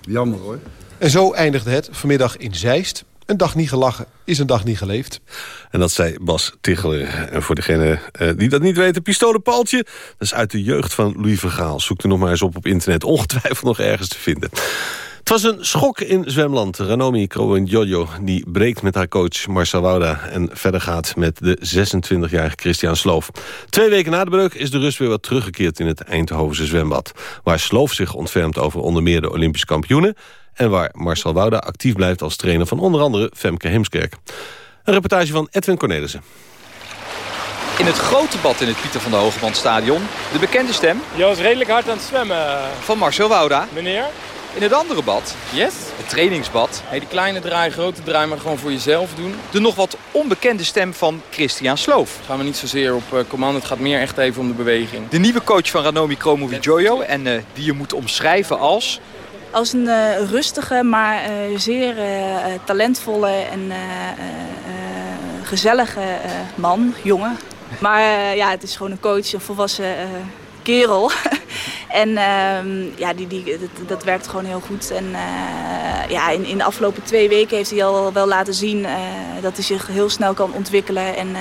Jammer hoor. En zo eindigde het vanmiddag in Zeist. Een dag niet gelachen is een dag niet geleefd. En dat zei Bas Ticheler. En voor degene uh, die dat niet weten, pistolenpaaltje... dat is uit de jeugd van Louis Vergaal. Zoek er nog maar eens op op internet. Ongetwijfeld nog ergens te vinden. Het was een schok in zwemland. Ranomi Jojo die breekt met haar coach Marcel Wouda... en verder gaat met de 26-jarige Christian Sloof. Twee weken na de breuk is de rust weer wat teruggekeerd... in het Eindhovense zwembad. Waar Sloof zich ontfermt over onder meer de Olympische kampioenen... en waar Marcel Wouda actief blijft als trainer van onder andere Femke Heemskerk. Een reportage van Edwin Cornelissen. In het grote bad in het Pieter van der Hogeband stadion. De bekende stem. Je was redelijk hard aan het zwemmen. Van Marcel Wouda. Meneer? In het andere bad. Yes? Het trainingsbad. Hey, die kleine draai, grote draai, maar gewoon voor jezelf doen. De nog wat onbekende stem van Christian Sloof. Gaan we niet zozeer op uh, commando, het gaat meer echt even om de beweging. De nieuwe coach van Ranomi Kromowidjojo en uh, die je moet omschrijven als... Als een uh, rustige, maar zeer talentvolle en gezellige man, jongen. Maar ja, het is gewoon een coach, een volwassen kerel. en uh, ja, die, die, dat, werkt gewoon heel goed. En uh, ja, in, in de afgelopen twee weken heeft hij al wel laten zien uh, dat hij zich heel snel kan ontwikkelen. En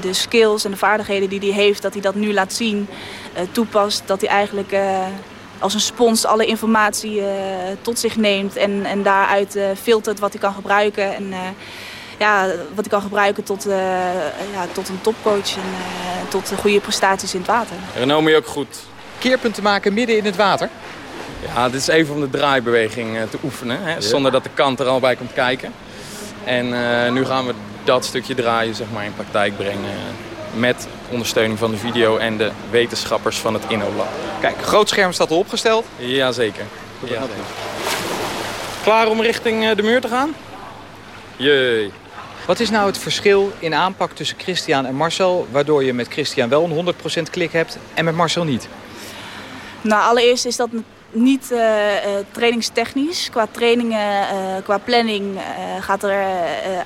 de skills en de vaardigheden die hij heeft, dat hij dat nu laat zien, toepast. Dat hij eigenlijk als een spons alle informatie tot zich neemt en, en daaruit filtert wat hij kan gebruiken. En, ja, wat ik kan gebruiken tot, uh, ja, tot een topcoach en uh, tot goede prestaties in het water. Renomi ook goed. Keerpunten maken midden in het water? Ja, dit is even om de draaibeweging eh, te oefenen. Hè, zonder dat de kant er al bij komt kijken. En eh, nu gaan we dat stukje draaien zeg maar, in praktijk brengen. eh, met ondersteuning van de video en de wetenschappers van het InnoLab. Kijk, groot scherm staat al opgesteld. Jazeker. Ja, Klaar om richting eh, de muur te gaan? Jee. Wat is nou het verschil in aanpak tussen Christian en Marcel... waardoor je met Christian wel een 100% klik hebt en met Marcel niet? Nou, allereerst is dat niet eh, eh, trainingstechnisch. Qua trainingen, eh, qua planning gaat er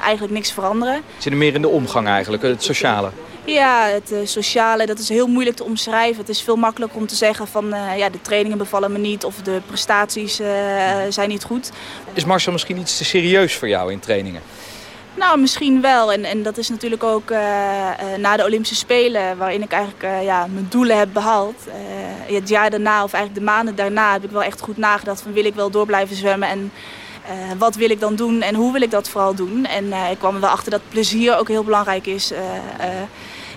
eigenlijk niks veranderen. Het zit er meer in de omgang eigenlijk, het sociale. Ja, het sociale, dat is heel moeilijk te omschrijven. Het is veel makkelijker om te zeggen van ja, de trainingen bevallen me niet of de prestaties zijn niet goed. Is Marcel misschien iets te serieus voor jou in trainingen? Nou, misschien wel. En, en dat is natuurlijk ook eh, eh, na de Olympische Spelen, waarin ik eigenlijk eh, ja, mijn doelen heb behaald. Eh, het jaar daarna, of eigenlijk de maanden daarna, heb ik wel echt goed nagedacht van wil ik wel door blijven zwemmen en wat wil ik dan doen en hoe wil ik dat vooral doen. En ik kwam er wel achter dat plezier ook heel belangrijk is. Eh, eh,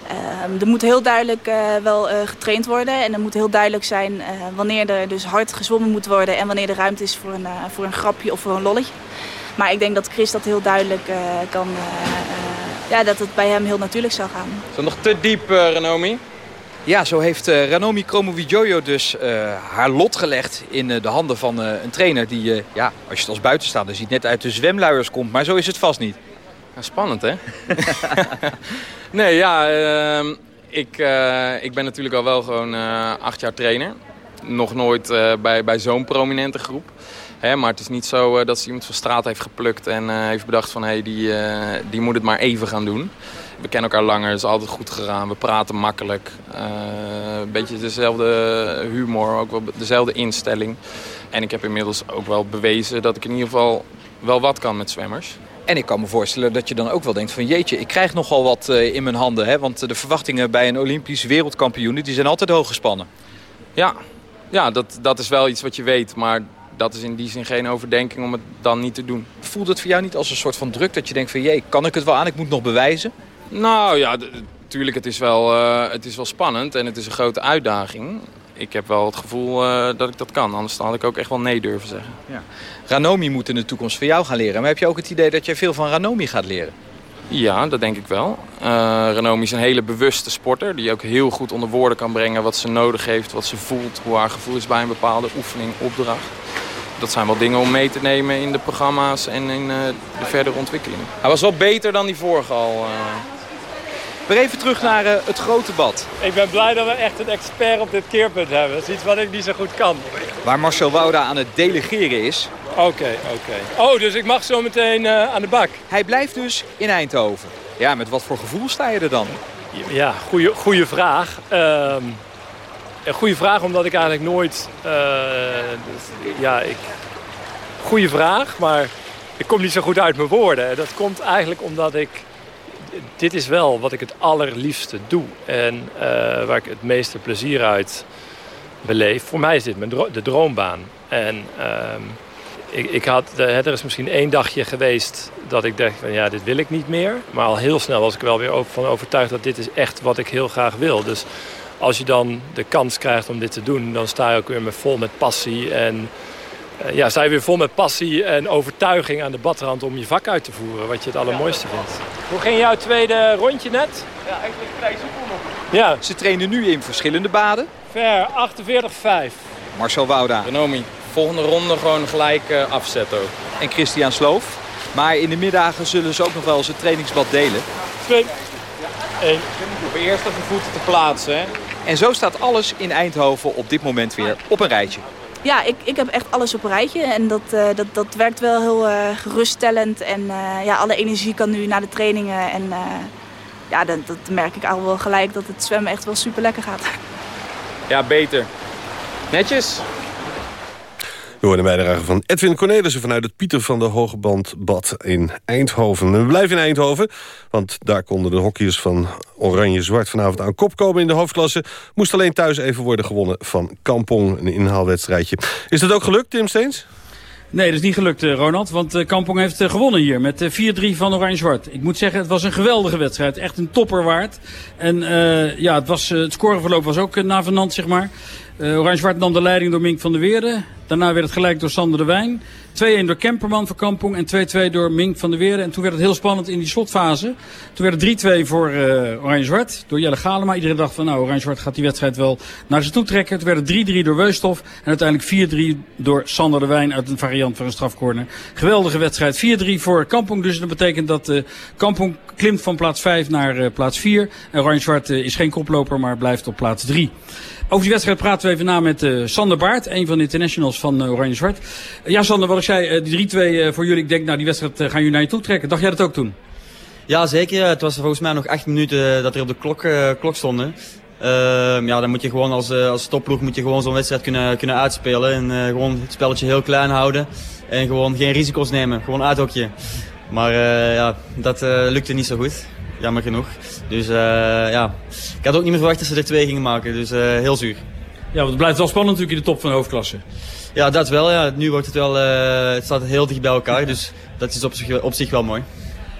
eh, er moet heel duidelijk wel getraind worden en er moet heel duidelijk zijn wanneer er dus hard gezwommen moet worden en wanneer er ruimte is voor een, voor een grapje of voor een lolletje. Maar ik denk dat Chris dat heel duidelijk eh, kan, eh, eh, ja, dat het bij hem heel natuurlijk zou gaan. Is dat nog te diep, Renomi? Ja, zo heeft eh, Ranomi Kromowidjojo dus eh, haar lot gelegd in eh, de handen van eh, een trainer die, eh, ja, als je het als buitenstaander ziet, net uit de zwemluiers komt. Maar zo is het vast niet. Ja, spannend, hè? nee, ja, ehm, ik, eh, ik ben natuurlijk al wel gewoon eh, acht jaar trainer. Nog nooit eh, bij, bij zo'n prominente groep. Hè, maar het is niet zo eh, dat ze iemand van straat heeft geplukt en eh, heeft bedacht van... hé, hey, die, eh, die moet het maar even gaan doen. We kennen elkaar langer, het is altijd goed gegaan. We praten makkelijk. Een beetje dezelfde humor, ook wel dezelfde instelling. En ik heb inmiddels ook wel bewezen dat ik in ieder geval wel wat kan met zwemmers. En ik kan me voorstellen dat je dan ook wel denkt van jeetje, ik krijg nogal wat in mijn handen. Hè? Want de verwachtingen bij een Olympisch wereldkampioen die zijn altijd hoog gespannen. Ja, ja dat, dat is wel iets wat je weet. Maar dat is in die zin geen overdenking om het dan niet te doen. Voelt het voor jou niet als een soort van druk dat je denkt van jee, kan ik het wel aan, ik moet nog bewijzen? Nou ja, natuurlijk, het, is wel, eh, het is wel spannend en het is een grote uitdaging. Ik heb wel het gevoel eh, dat ik dat kan. Anders had ik ook echt wel nee durven zeggen. Ja. Ranomi moet in de toekomst van jou gaan leren. Maar heb je ook het idee dat jij veel van Ranomi gaat leren? Ja, dat denk ik wel. Uh, Renomi is een hele bewuste sporter die ook heel goed onder woorden kan brengen wat ze nodig heeft, wat ze voelt, hoe haar gevoel is bij een bepaalde oefening, opdracht. Dat zijn wel dingen om mee te nemen in de programma's en in uh, de verdere ontwikkeling. Hij was wel beter dan die vorige al. Uh... Weer even terug naar uh, het grote bad. Ik ben blij dat we echt een expert op dit keerpunt hebben. Dat is iets wat ik niet zo goed kan. Waar Marcel Wouda aan het delegeren is. Oké, okay, oké. Okay. Oh, dus ik mag zo meteen aan de bak. Hij blijft dus in Eindhoven. Ja, met wat voor gevoel sta je er dan? Ja, goede, goede vraag. Uh, een goede vraag omdat ik eigenlijk nooit... Uh, ja, ik... Goede vraag, maar ik kom niet zo goed uit mijn woorden. Dat komt eigenlijk omdat ik... Dit is wel wat ik het allerliefste doe. En uh, waar ik het meeste plezier uit beleef. Voor mij is dit mijn de droombaan. En... Uh, ik, ik had, er is misschien één dagje geweest dat ik dacht van ja, dit wil ik niet meer. Maar al heel snel was ik wel weer van overtuigd dat dit is echt wat ik heel graag wil. Dus als je dan de kans krijgt om dit te doen, dan sta je ook weer met, vol met passie. En uh, ja, sta je weer vol met passie en overtuiging aan de badrand om je vak uit te voeren. Wat je het allermooiste vindt. Hoe ging jouw tweede rondje net? Ja, eigenlijk vrij soepel nog. Ja. Ze trainen nu in verschillende baden. Ver, 48-5. Marcel Wouda. Renomi volgende ronde gewoon gelijk uh, afzetten ook. En Christian Sloof. Maar in de middagen zullen ze ook nog wel eens het trainingsbad delen. Twee. Eén. Probeer eerst even voeten te plaatsen. Hè? En zo staat alles in Eindhoven op dit moment weer op een rijtje. Ja, ik, ik heb echt alles op een rijtje. En dat, uh, dat, dat werkt wel heel uh, geruststellend. En uh, ja, alle energie kan nu naar de trainingen. En ja, dat, dat merk ik al wel gelijk dat het zwemmen echt wel super lekker gaat. Ja, beter. Netjes. We de bijdrage van Edwin Cornelissen vanuit het Pieter van de Hogebandbad in Eindhoven. We blijven in Eindhoven, want daar konden de hockeyers van Oranje-Zwart vanavond aan kop komen in de hoofdklasse. Moest alleen thuis even worden gewonnen van Kampong, een inhaalwedstrijdje. Is dat ook gelukt, Tim Steens? Nee, dat is niet gelukt, Ronald. Want Kampong heeft gewonnen hier met 4-3 van Oranje-Zwart. Ik moet zeggen, het was een geweldige wedstrijd. Echt een topper waard. En ja, het, was, het scoreverloop was ook navenant, zeg maar. Uh, Oranje-Zwart nam de leiding door Mink van der Weerde. Daarna werd het gelijk door Sander de Wijn. 2-1 door Kemperman voor Kampong en 2-2 door Mink van der Weerde. En toen werd het heel spannend in die slotfase. Toen werd het 3-2 voor uh, Oranje-Zwart door Jelle Galema. Iedereen dacht van nou, Oranje-Zwart gaat die wedstrijd wel naar ze toe trekken. Toen werd het 3-3 door Weusthof. En uiteindelijk 4-3 door Sander de Wijn uit een variant van een strafcorner. Geweldige wedstrijd. 4-3 voor Kampong. Dus dat betekent dat uh, Kampong klimt van plaats 5 naar plaats 4. En Oranje-Zwart is geen koploper, maar blijft op plaats 3. Over die wedstrijd praten we even na met uh, Sander Baart, een van de internationals van uh, Oranje Zwart. Uh, ja, Sander, wat ik zei, die 3-2 voor jullie. Ik denk, nou, die wedstrijd gaan jullie naar je toe trekken. Dacht jij dat ook toen? Ja, zeker. Het was volgens mij nog acht minuten dat er op de klok, klok stonden. Ehm, ja, dan moet je gewoon als, als topploeg moet je gewoon zo'n wedstrijd kunnen, kunnen uitspelen. En gewoon het spelletje heel klein houden. En gewoon geen risico's nemen. Gewoon uithokje. Maar ja, dat lukte niet zo goed jammer genoeg. Dus uh, ja, ik had ook niet meer verwacht dat ze er twee gingen maken. Dus uh, heel zuur. Ja, want het blijft wel spannend natuurlijk in de top van de hoofdklasse. Ja, dat wel. Ja. Nu wordt het wel, uh, het staat heel dicht bij elkaar. Dus dat is op zich, op zich wel mooi.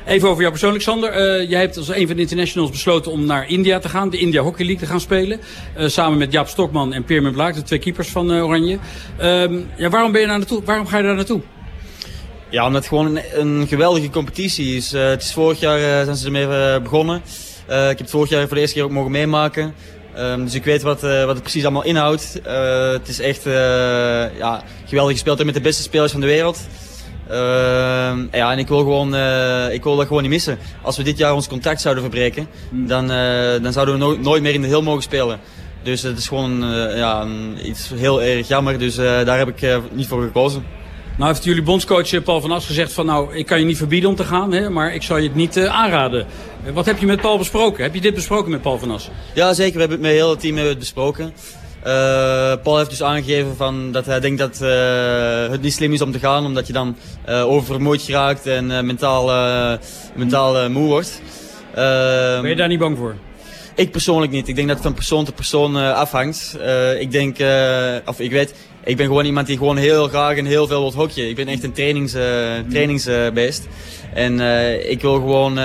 Even over jou persoonlijk, Sander. Uh, jij hebt als een van de internationals besloten om naar India te gaan. De India Hockey League te gaan spelen. Uh, samen met Jaap Stokman en Pierre Blaak, de twee keepers van Oranje. Um, ja, waarom, ben je daar naartoe? waarom ga je daar naartoe? Ja, omdat het gewoon een, een geweldige competitie is. Uh, het is vorig jaar uh, zijn ze ermee uh, begonnen. ik heb het vorig jaar voor de eerste keer ook mogen meemaken. Um, dus ik weet wat, wat het precies allemaal inhoudt. het is echt ja, geweldig gespeeld met de beste spelers van de wereld. Ehm, ja, en ik wil, gewoon, ik wil dat gewoon niet missen. Als we dit jaar ons contact zouden verbreken, hmm. dan, dan zouden we no nooit meer in de heel mogen spelen. Dus het is gewoon ja, iets heel erg jammer. Dus daar heb ik niet voor gekozen. Nou heeft jullie bondscoach eh, Paul van As gezegd van nou, ik kan je niet verbieden om te gaan, hè, maar ik zal je het niet uh, aanraden. Eh, wat heb je met Paul besproken? Heb je dit besproken met Paul van As? Ja, zeker. We hebben het met heel het team hebben besproken. Uh, Paul heeft dus aangegeven van dat hij denkt dat uh, het niet slim is om te gaan, omdat je dan oververmoeid geraakt en mentaal, mentaal moe wordt. ben je daar niet bang voor? Ik persoonlijk niet. Ik denk dat het van persoon tot persoon afhangt. ik denk, of ik weet, ik ben gewoon iemand die gewoon heel graag en heel veel wil hokje. Ik ben echt een trainings, uh, trainingsbeest. en uh, ik wil gewoon uh,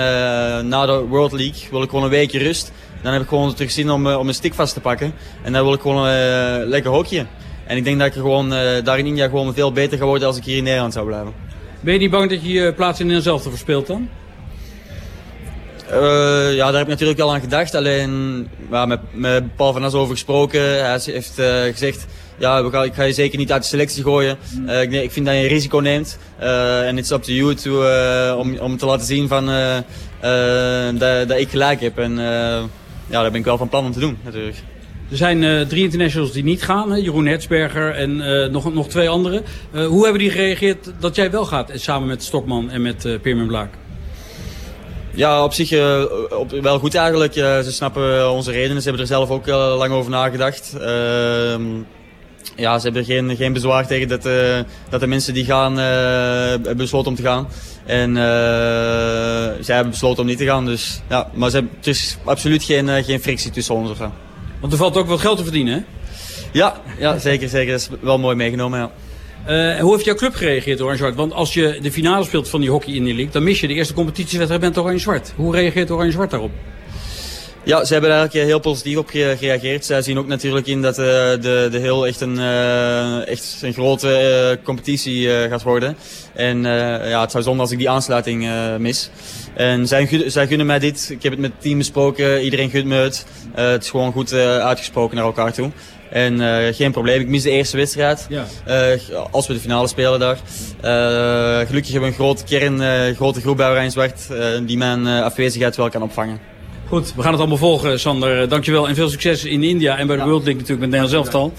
na de World League wil ik gewoon een weekje rust. Dan heb ik gewoon terug zin om, om een stick vast te pakken. En dan wil ik gewoon lekker hokje. En ik denk dat ik er gewoon, daar in India gewoon veel beter ga worden als ik hier in Nederland zou blijven. Ben je niet bang dat je je plaats in Nederland zelf verspeelt dan? Uh, ja, daar heb ik natuurlijk al aan gedacht. Alleen ja, met, met Paul van As over gesproken. Hij heeft uh, gezegd ja, we gaan, ik ga je zeker niet uit de selectie gooien. Uh, ik, ik, vind dat je een risico neemt. Uh, en it's up to you to, uh, om, om te laten zien van, dat, dat ik gelijk heb. En ja, daar ben ik wel van plan om te doen natuurlijk. Er zijn drie internationals die niet gaan. Hè? Jeroen Hertzberger en nog, nog twee anderen. hoe hebben die gereageerd dat jij wel gaat? Samen met Stokman en met uh, Blaak? Ja, op zich uh, op, wel goed eigenlijk. Uh, ze snappen onze redenen. Ze hebben er zelf ook uh, lang over nagedacht. Ehm, ja, ze hebben geen, geen bezwaar tegen dat, uh, dat de mensen die gaan uh, hebben besloten om te gaan. En uh, zij hebben besloten om niet te gaan. Dus, ja, maar ze hebben, er is absoluut geen, geen frictie tussen ons. Of. Want er valt ook wat geld te verdienen, hè? Ja, ja zeker, zeker. Dat is wel mooi meegenomen, ja. Uh, hoe heeft jouw club gereageerd, Oranje Zwart? Want als je de finale speelt van die hockey in die league, dan mis je de eerste competitiewedstrijd met Oranje Zwart. Hoe reageert Oranje Zwart daarop? Ja, ze hebben er eigenlijk heel positief op gereageerd. Zij zien ook natuurlijk in dat uh, de, de heel echt een, uh, echt een grote uh, competitie gaat worden. En ja, het zou zonde als ik die aansluiting mis. En zij, zij gunnen mij dit. Ik heb het met het team besproken. Iedereen gunt me het. het is gewoon goed uitgesproken naar elkaar toe. En geen probleem. Ik mis de eerste wedstrijd. Ja. als we de finale spelen daar. gelukkig hebben we een grote kern, grote groep bij Oranje Zwart. die mijn afwezigheid wel kan opvangen. Goed, we gaan het allemaal volgen, Sander. Dankjewel en veel succes in India en bij de World League natuurlijk met Nederland zelftal.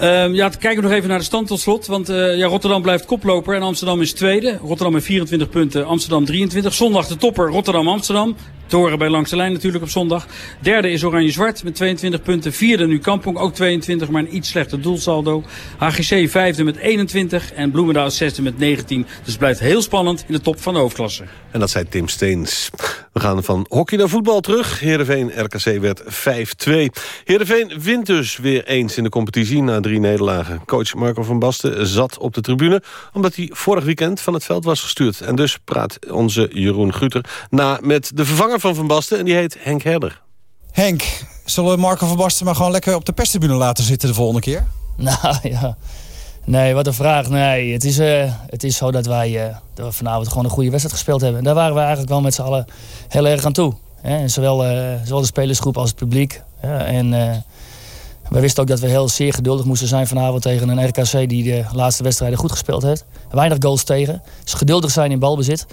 Um, ja, kijken we nog even naar de stand tot slot. Want uh, ja, Rotterdam blijft koploper en Amsterdam is tweede. Rotterdam met 24 punten, Amsterdam 23. Zondag de topper Rotterdam-Amsterdam. Bij Langs de Lijn natuurlijk op zondag. Derde is Oranje-Zwart met 22 punten. Vierde nu Kampong, ook 22, maar een iets slechter doelsaldo. HGC vijfde met 21 en Bloemendaal zesde met 19. Dus blijft heel spannend in de top van de hoofdklasse. En dat zei Tim Steens. We gaan van hockey naar voetbal terug. Heerenveen RKC werd 5-2. Heerenveen wint dus weer eens in de competitie na drie nederlagen. Coach Marco van Basten zat op de tribune... omdat hij vorig weekend van het veld was gestuurd. En dus praat onze Jeroen Guter na met de vervanger van Van Basten... en die heet Henk Herder. Henk, Zullen we Marco van Basten maar gewoon lekker op de perstribune laten zitten de volgende keer? Nou ja, nee, wat een vraag. Nee, het is, uh, het is zo dat wij, uh, dat we vanavond gewoon een goede wedstrijd gespeeld hebben. En daar waren we eigenlijk wel met z'n allen heel erg aan toe. Hè? Zowel, uh, zowel de spelersgroep als het publiek. En we wisten ook dat we heel zeer geduldig moesten zijn vanavond tegen een RKC die de laatste wedstrijden goed gespeeld heeft. Weinig goals tegen. Dus geduldig zijn in balbezit.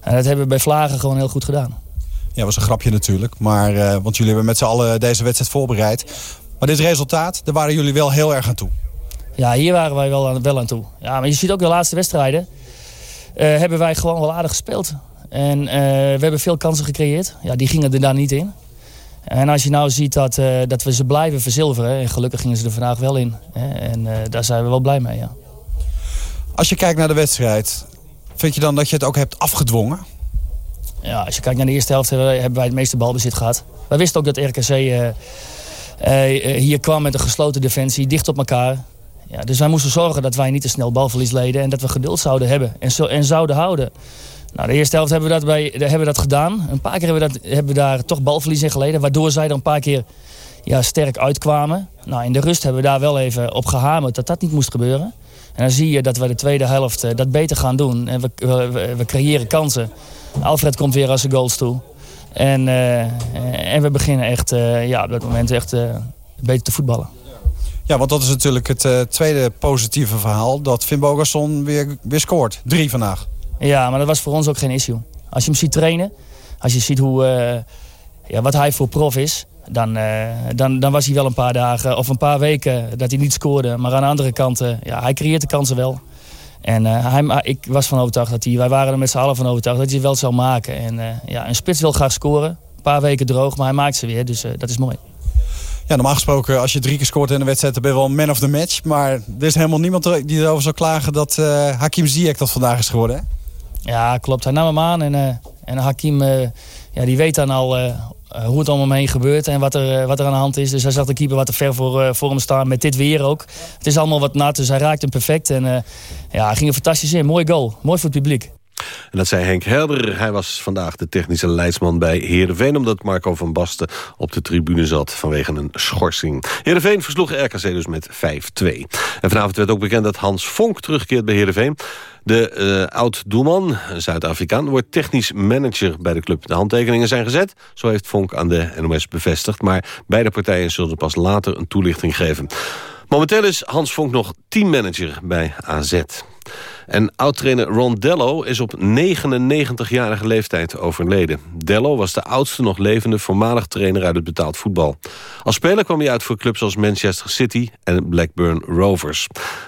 En dat hebben we bij Vlagen gewoon heel goed gedaan. Ja, was een grapje natuurlijk. Maar, uh, want jullie hebben met z'n allen deze wedstrijd voorbereid. Maar dit resultaat, daar waren jullie wel heel erg aan toe. Ja, hier waren wij wel aan, wel aan toe. Ja, maar je ziet ook de laatste wedstrijden. Uh, hebben wij gewoon wel aardig gespeeld. En uh, we hebben veel kansen gecreëerd. Ja, die gingen er daar niet in. En als je nou ziet dat, uh, dat we ze blijven verzilveren... en gelukkig gingen ze er vandaag wel in. Hè, en daar zijn we wel blij mee, ja. Als je kijkt naar de wedstrijd... vind je dan dat je het ook hebt afgedwongen? Ja, als je kijkt naar de eerste helft hebben wij het meeste balbezit gehad. Wij wisten ook dat RKC uh, hier kwam met een gesloten defensie, dicht op elkaar. Ja, dus wij moesten zorgen dat wij niet te snel balverlies leden... en dat we geduld zouden hebben en, zo, en zouden houden. Nou, de eerste helft hebben we, dat bij, hebben dat gedaan. Een paar keer hebben we, dat, hebben we daar toch balverlies in geleden... waardoor zij er een paar keer ja, sterk uitkwamen. Nou, in de rust hebben we daar wel even op gehamerd dat dat niet moest gebeuren. En dan zie je dat we de tweede helft dat beter gaan doen. En we, we creëren kansen. Alfred komt weer als zijn goals toe. En, uh, en we beginnen echt uh, ja, op dat moment echt beter te voetballen. Ja, want dat is natuurlijk het tweede positieve verhaal. Dat Finn Bogason weer, weer scoort. Drie vandaag. Ja, maar dat was voor ons ook geen issue. Als je hem ziet trainen, als je ziet hoe, uh, ja, wat hij voor prof is... Dan, uh, dan, dan was hij wel een paar dagen of een paar weken dat hij niet scoorde. Maar aan de andere kant, ja, hij creëert de kansen wel. En hij, ik was van overtuigd dat hij, wij waren er met z'n allen van overtuigd dat hij het wel zou maken. En ja, een spits wil graag scoren. Een paar weken droog, maar hij maakt ze weer. Dus dat is mooi. Ja, normaal gesproken, als je drie keer scoort in een wedstrijd... dan ben je wel man of the match. Maar er is helemaal niemand die erover zou klagen dat Hakim Ziyech dat vandaag is geworden, hè? Ja, klopt. Hij nam hem aan en, en Hakim ja, die weet dan al hoe het allemaal heen gebeurt en wat er, wat er aan de hand is. Dus hij zag de keeper wat te ver voor, voor hem staan, met dit weer ook. Het is allemaal wat nat, dus hij raakt hem perfect. En ja, hij ging er fantastisch in. Mooi goal. Mooi voor het publiek. En dat zei Henk Helder. Hij was vandaag de technische leidsman bij Heerenveen... omdat Marco van Basten op de tribune zat vanwege een schorsing. Heerenveen versloeg RKC dus met 5-2. En vanavond werd ook bekend dat Hans Vonk terugkeert bij Heerenveen. De uh, oud-doelman, Zuid-Afrikaan, wordt technisch manager bij de club. De handtekeningen zijn gezet, zo heeft Vonk aan de NOS bevestigd. Maar beide partijen zullen pas later een toelichting geven. Momenteel is Hans Vonk nog teammanager bij AZ. En oud-trainer Ron Dello is op 99-jarige leeftijd overleden. Dello was de oudste nog levende voormalig trainer uit het betaald voetbal. Als speler kwam hij uit voor clubs als Manchester City en Blackburn Rovers.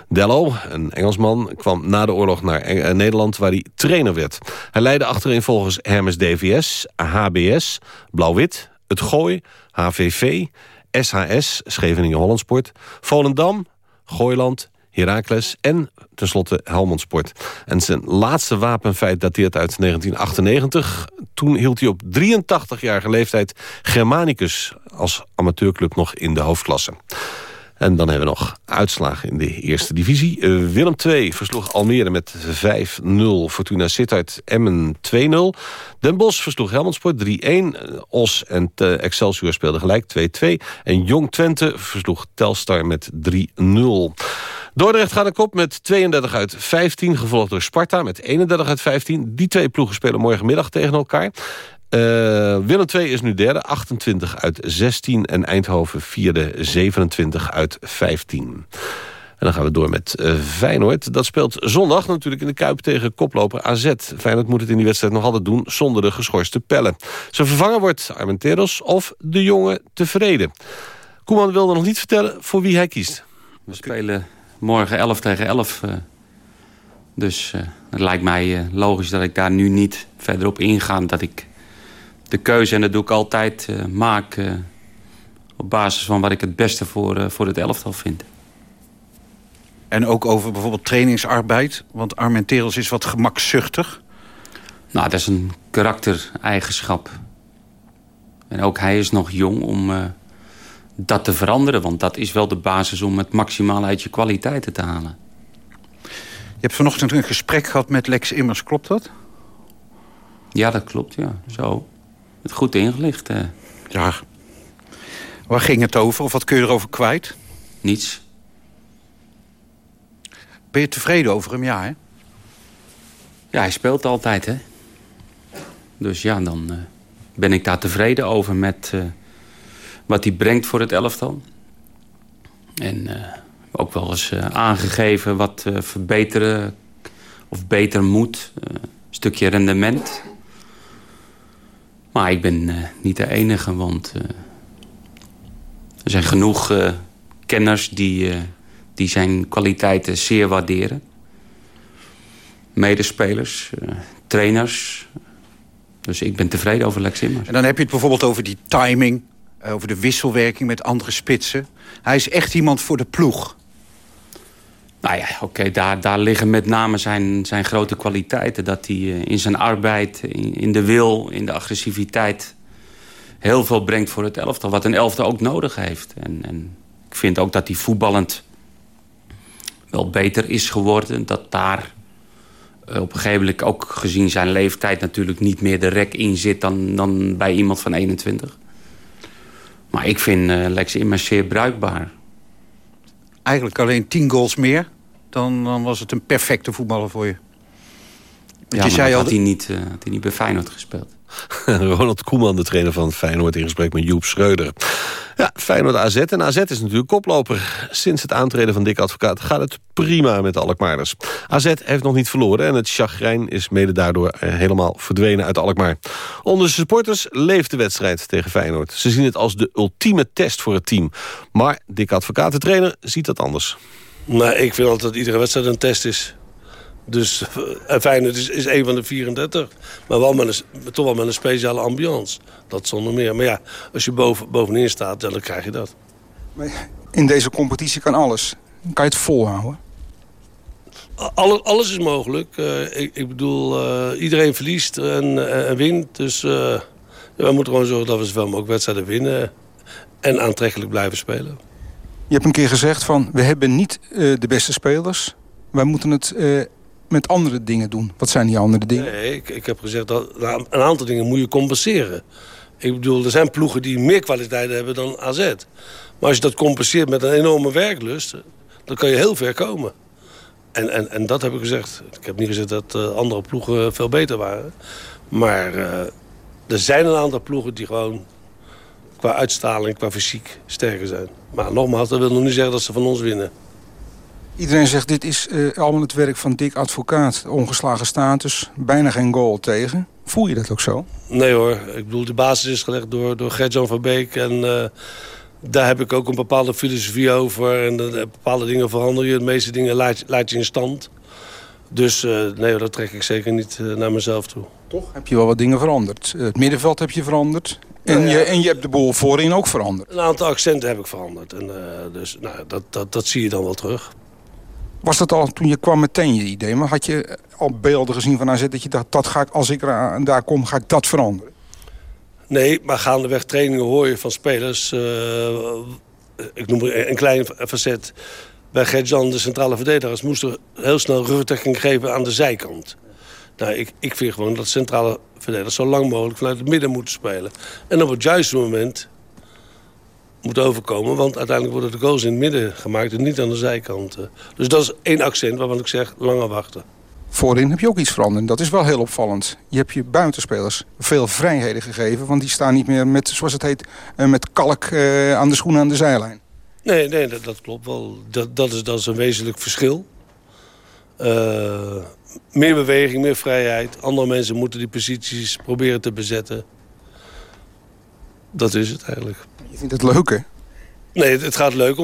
Dello, een Engelsman, kwam na de oorlog naar Nederland waar hij trainer werd. Hij leidde achterin volgens Hermes DVS, HBS, Blauw-Wit, Het Gooi, HVV, SHS, Scheveningen Hollandsport, Volendam, Gooiland, Heracles en tenslotte Helmond Sport. En zijn laatste wapenfeit dateert uit 1998. Toen hield hij op 83-jarige leeftijd Germanicus als amateurclub nog in de hoofdklasse. En dan hebben we nog uitslagen in de eerste divisie. Uh, Willem II versloeg Almere met 5-0. Fortuna Sittard Emmen 2-0. Den Bosch versloeg Helmond Sport 3-1. Os en uh, Excelsior speelden gelijk 2-2. En Jong Twente versloeg Telstar met 3-0. Dordrecht gaat een kop met 32 uit 15, gevolgd door Sparta met 31 uit 15. Die twee ploegen spelen morgenmiddag tegen elkaar. Uh, Willem II is nu derde, 28 uit 16. En Eindhoven vierde, 27 uit 15. En dan gaan we door met uh, Feyenoord. Dat speelt zondag natuurlijk in de Kuip tegen koploper AZ. Feyenoord moet het in die wedstrijd nog altijd doen zonder de geschorste pellen. Zijn vervanger wordt Armenteros of de jonge tevreden. Koeman wilde nog niet vertellen voor wie hij kiest. We spelen morgen 11 tegen 11. Uh, dus het lijkt mij logisch dat ik daar nu niet verder op inga. Dat ik de keuze, en dat doe ik altijd, maak op basis van wat ik het beste voor, voor het elftal vind. En ook over bijvoorbeeld trainingsarbeid? Want Armenteros is wat gemakzuchtig. Nou, dat is een karaktereigenschap. En ook hij is nog jong om dat te veranderen. Want dat is wel de basis om het maximaal uit je kwaliteiten te halen. Je hebt vanochtend een gesprek gehad met Lex Immers, klopt dat? Ja, dat klopt, ja. Zo. Het goed ingelicht. Eh. Ja. Waar ging het over? Of wat kun je erover kwijt? Niets. Ben je tevreden over hem? Ja, hè? Ja, hij speelt altijd, hè. Dus ja, dan uh, ben ik daar tevreden over met uh, wat hij brengt voor het elftal. En uh, ook wel eens aangegeven wat verbeteren of beter moet. een stukje rendement. Maar ik ben niet de enige, want er zijn genoeg kenners die, die zijn kwaliteiten zeer waarderen. Medespelers, trainers, dus ik ben tevreden over Lex Immers. En dan heb je het bijvoorbeeld over die timing, eh, over de wisselwerking met andere spitsen. Hij is echt iemand voor de ploeg. Nou ja, oké, daar, daar liggen met name zijn, zijn grote kwaliteiten. Dat hij eh, in zijn arbeid, in, de wil, in de agressiviteit... heel veel brengt voor het elftal. Wat een elftal ook nodig heeft. En, en ik vind ook dat hij voetballend wel beter is geworden. Dat daar eh, op een gegeven moment ook gezien zijn leeftijd natuurlijk niet meer de rek in zit dan, dan bij iemand van 21. Maar ik vind uh, Lex Immers zeer bruikbaar. Eigenlijk alleen 10 goals meer, dan, dan was het een perfecte voetballer voor je. Want ja, je zei al hij niet, uh, had hij niet bij Feyenoord gespeeld. Ronald Koeman, de trainer van Feyenoord, in gesprek met Joep Schreuder. Ja, Feyenoord AZ. En AZ is natuurlijk koploper. Sinds het aantreden van Dick Advocaat gaat het prima met de Alkmaarders. AZ heeft nog niet verloren en het chagrijn is mede daardoor eh, helemaal verdwenen uit Alkmaar. Onder de supporters leeft de wedstrijd tegen Feyenoord. Ze zien het als de ultieme test voor het team. Maar Dick Advocaat, de trainer, ziet dat anders. Maar ik vind altijd dat iedere wedstrijd een test is. Dus uh, Feyenoord is, is een van de 34. Maar wel met een, toch wel met een speciale ambiance. Dat zonder meer. Maar ja, als je boven, bovenin staat, dan krijg je dat. Maar in deze competitie kan alles. Kan je het volhouden? Alles, alles is mogelijk. Uh, ik, ik, bedoel, uh, iedereen verliest en, en wint. Dus we moeten gewoon zorgen dat we zoveel mogelijk wedstrijden winnen. En aantrekkelijk blijven spelen. Je hebt een keer gezegd van, we hebben niet de beste spelers. Wij moeten het met andere dingen doen? Wat zijn die andere dingen? Nee, ik, ik heb gezegd dat een aantal dingen moet je compenseren. Ik bedoel, er zijn ploegen die meer kwaliteit hebben dan AZ. Maar als je dat compenseert met een enorme werklust... dan kan je heel ver komen. En, en, en dat heb ik gezegd. Ik heb niet gezegd dat uh, andere ploegen veel beter waren. Maar uh, er zijn een aantal ploegen die gewoon qua uitstraling, qua fysiek sterker zijn. Maar nogmaals, dat wil nog niet zeggen dat ze van ons winnen. Iedereen zegt dit is uh, allemaal het werk van Dick Advocaat. Ongeslagen status, bijna geen goal tegen. Voel je dat ook zo? Nee hoor, ik bedoel de basis is gelegd door, door Gert-Jan van Beek. En uh, daar heb ik ook een bepaalde filosofie over. En uh, bepaalde dingen verander je, de meeste dingen laat, laat je in stand. Dus nee, dat trek ik zeker niet naar mezelf toe. Toch heb je wel wat dingen veranderd. Het middenveld heb je veranderd. En, ja. je, en je hebt de boel voorin ook veranderd. Een aantal accenten heb ik veranderd. En, dus nou, dat, dat, dat zie je dan wel terug. Was dat al toen je kwam meteen je idee? Maar had je al beelden gezien van AZ dat je dacht... Dat ga ik, als ik daar kom, ga ik dat veranderen? Nee, maar gaandeweg trainingen hoor je van spelers... Uh, ik noem een klein facet. Bij Gert-Jan, de centrale verdedigers... moesten heel snel rugdekking geven aan de zijkant. Nou, ik, ik vind gewoon dat centrale verdedigers... zo lang mogelijk vanuit het midden moeten spelen. En op het juiste moment moet overkomen. Want uiteindelijk worden de goals in het midden gemaakt en niet aan de zijkanten. Dus dat is één accent waarvan ik zeg, langer wachten. Voorin heb je ook iets veranderd. Dat is wel heel opvallend. Je hebt je buitenspelers veel vrijheden gegeven. Want die staan niet meer met, zoals het heet, eh, met kalk uh, aan de schoenen aan de zijlijn. Nee, nee dat, dat klopt wel. Dat, dat, is, dat is een wezenlijk verschil. Uh, meer beweging, meer vrijheid. Andere mensen moeten die posities proberen te bezetten. Dat is het eigenlijk. Je vindt het leuk, hè? Nee, het gaat leuk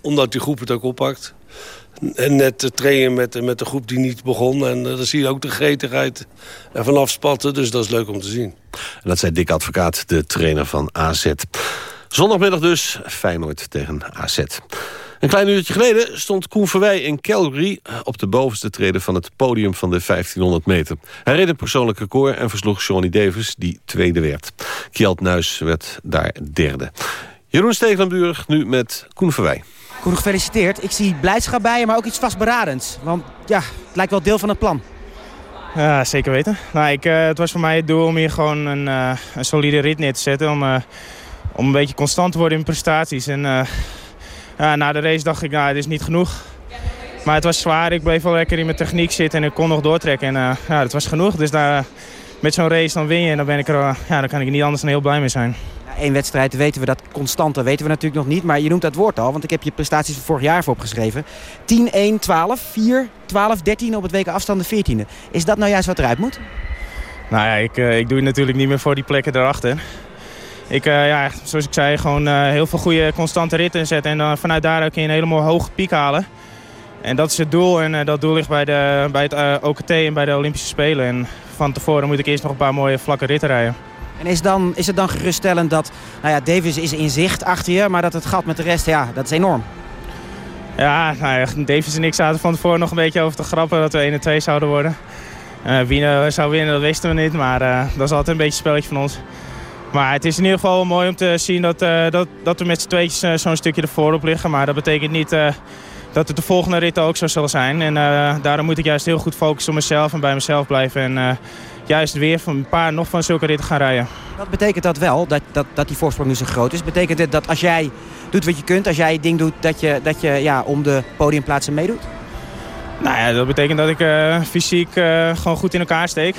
omdat die groep het ook oppakt. En net trainen met, met de groep die niet begon. En uh, dan zie je ook de gretigheid er vanaf spatten. Dus dat is leuk om te zien. En dat zei Dick Advocaat, de trainer van AZ. Zondagmiddag dus, Feyenoord tegen AZ. Een klein uurtje geleden stond Koen Verwij in Calgary... op de bovenste treden van het podium van de 1500 meter. Hij reed een persoonlijk record en versloeg Johnny Davis, die tweede werd. Kjeld Nuis werd daar derde. Jeroen Stegelenburg nu met Koen Verwij. Koen, gefeliciteerd. Ik zie blijdschap bij je, maar ook iets vastberadends. Want ja, het lijkt wel deel van het plan. Ja, zeker weten. Nou, ik, uh, het was voor mij het doel om hier gewoon een, uh, een solide rit neer te zetten. Om, uh, om een beetje constant te worden in prestaties. En ja, na de race dacht ik, nou, dit is niet genoeg. Maar het was zwaar. Ik bleef wel lekker in mijn techniek zitten en ik kon nog doortrekken. En ja, dat was genoeg. Dus daar, met zo'n race dan win je en dan, ben ik er, ja, dan kan ik niet anders dan heel blij mee zijn. Eén wedstrijd weten we dat constante weten we natuurlijk nog niet. Maar je noemt dat woord al, want ik heb je prestaties van vorig jaar voor opgeschreven. 10, 1, 12, 4, 12, 13 op het weken afstand de 14e. Is dat nou juist wat eruit moet? Nou ja, ik, uh, ik doe het natuurlijk niet meer voor die plekken erachter. Ik, uh, ja, zoals ik zei, gewoon uh, heel veel goede constante ritten zetten. En dan vanuit daar kun je een helemaal hoge piek halen. En dat is het doel. En dat doel ligt bij, de, bij het OKT en bij de Olympische Spelen. En van tevoren moet ik eerst nog een paar mooie vlakke ritten rijden. En is, dan, is het dan geruststellend dat, nou ja, Davis is in zicht achter je, maar dat het gat met de rest, ja, dat is enorm. Ja, nou ja, Davis en ik zaten van tevoren nog een beetje over te grappen dat we 1 en 2 zouden worden. Uh, wie nou zou winnen, dat wisten we niet, maar uh, dat is altijd een beetje een spelletje van ons. Maar het is in ieder geval mooi om te zien dat, uh, dat, dat we met z'n tweetjes zo'n stukje ervoor op liggen. Maar dat betekent niet dat het de volgende ritten ook zo zal zijn. En daarom moet ik juist heel goed focussen op mezelf en bij mezelf blijven. En juist weer van een paar nog van zulke ritten gaan rijden. Wat betekent dat wel, dat, dat, dat die voorsprong nu zo groot is? Betekent dit dat als jij doet wat je kunt, als jij het ding doet... dat je, dat je ja, om de podiumplaatsen meedoet? Nou ja, dat betekent dat ik uh, fysiek uh, gewoon goed in elkaar steek.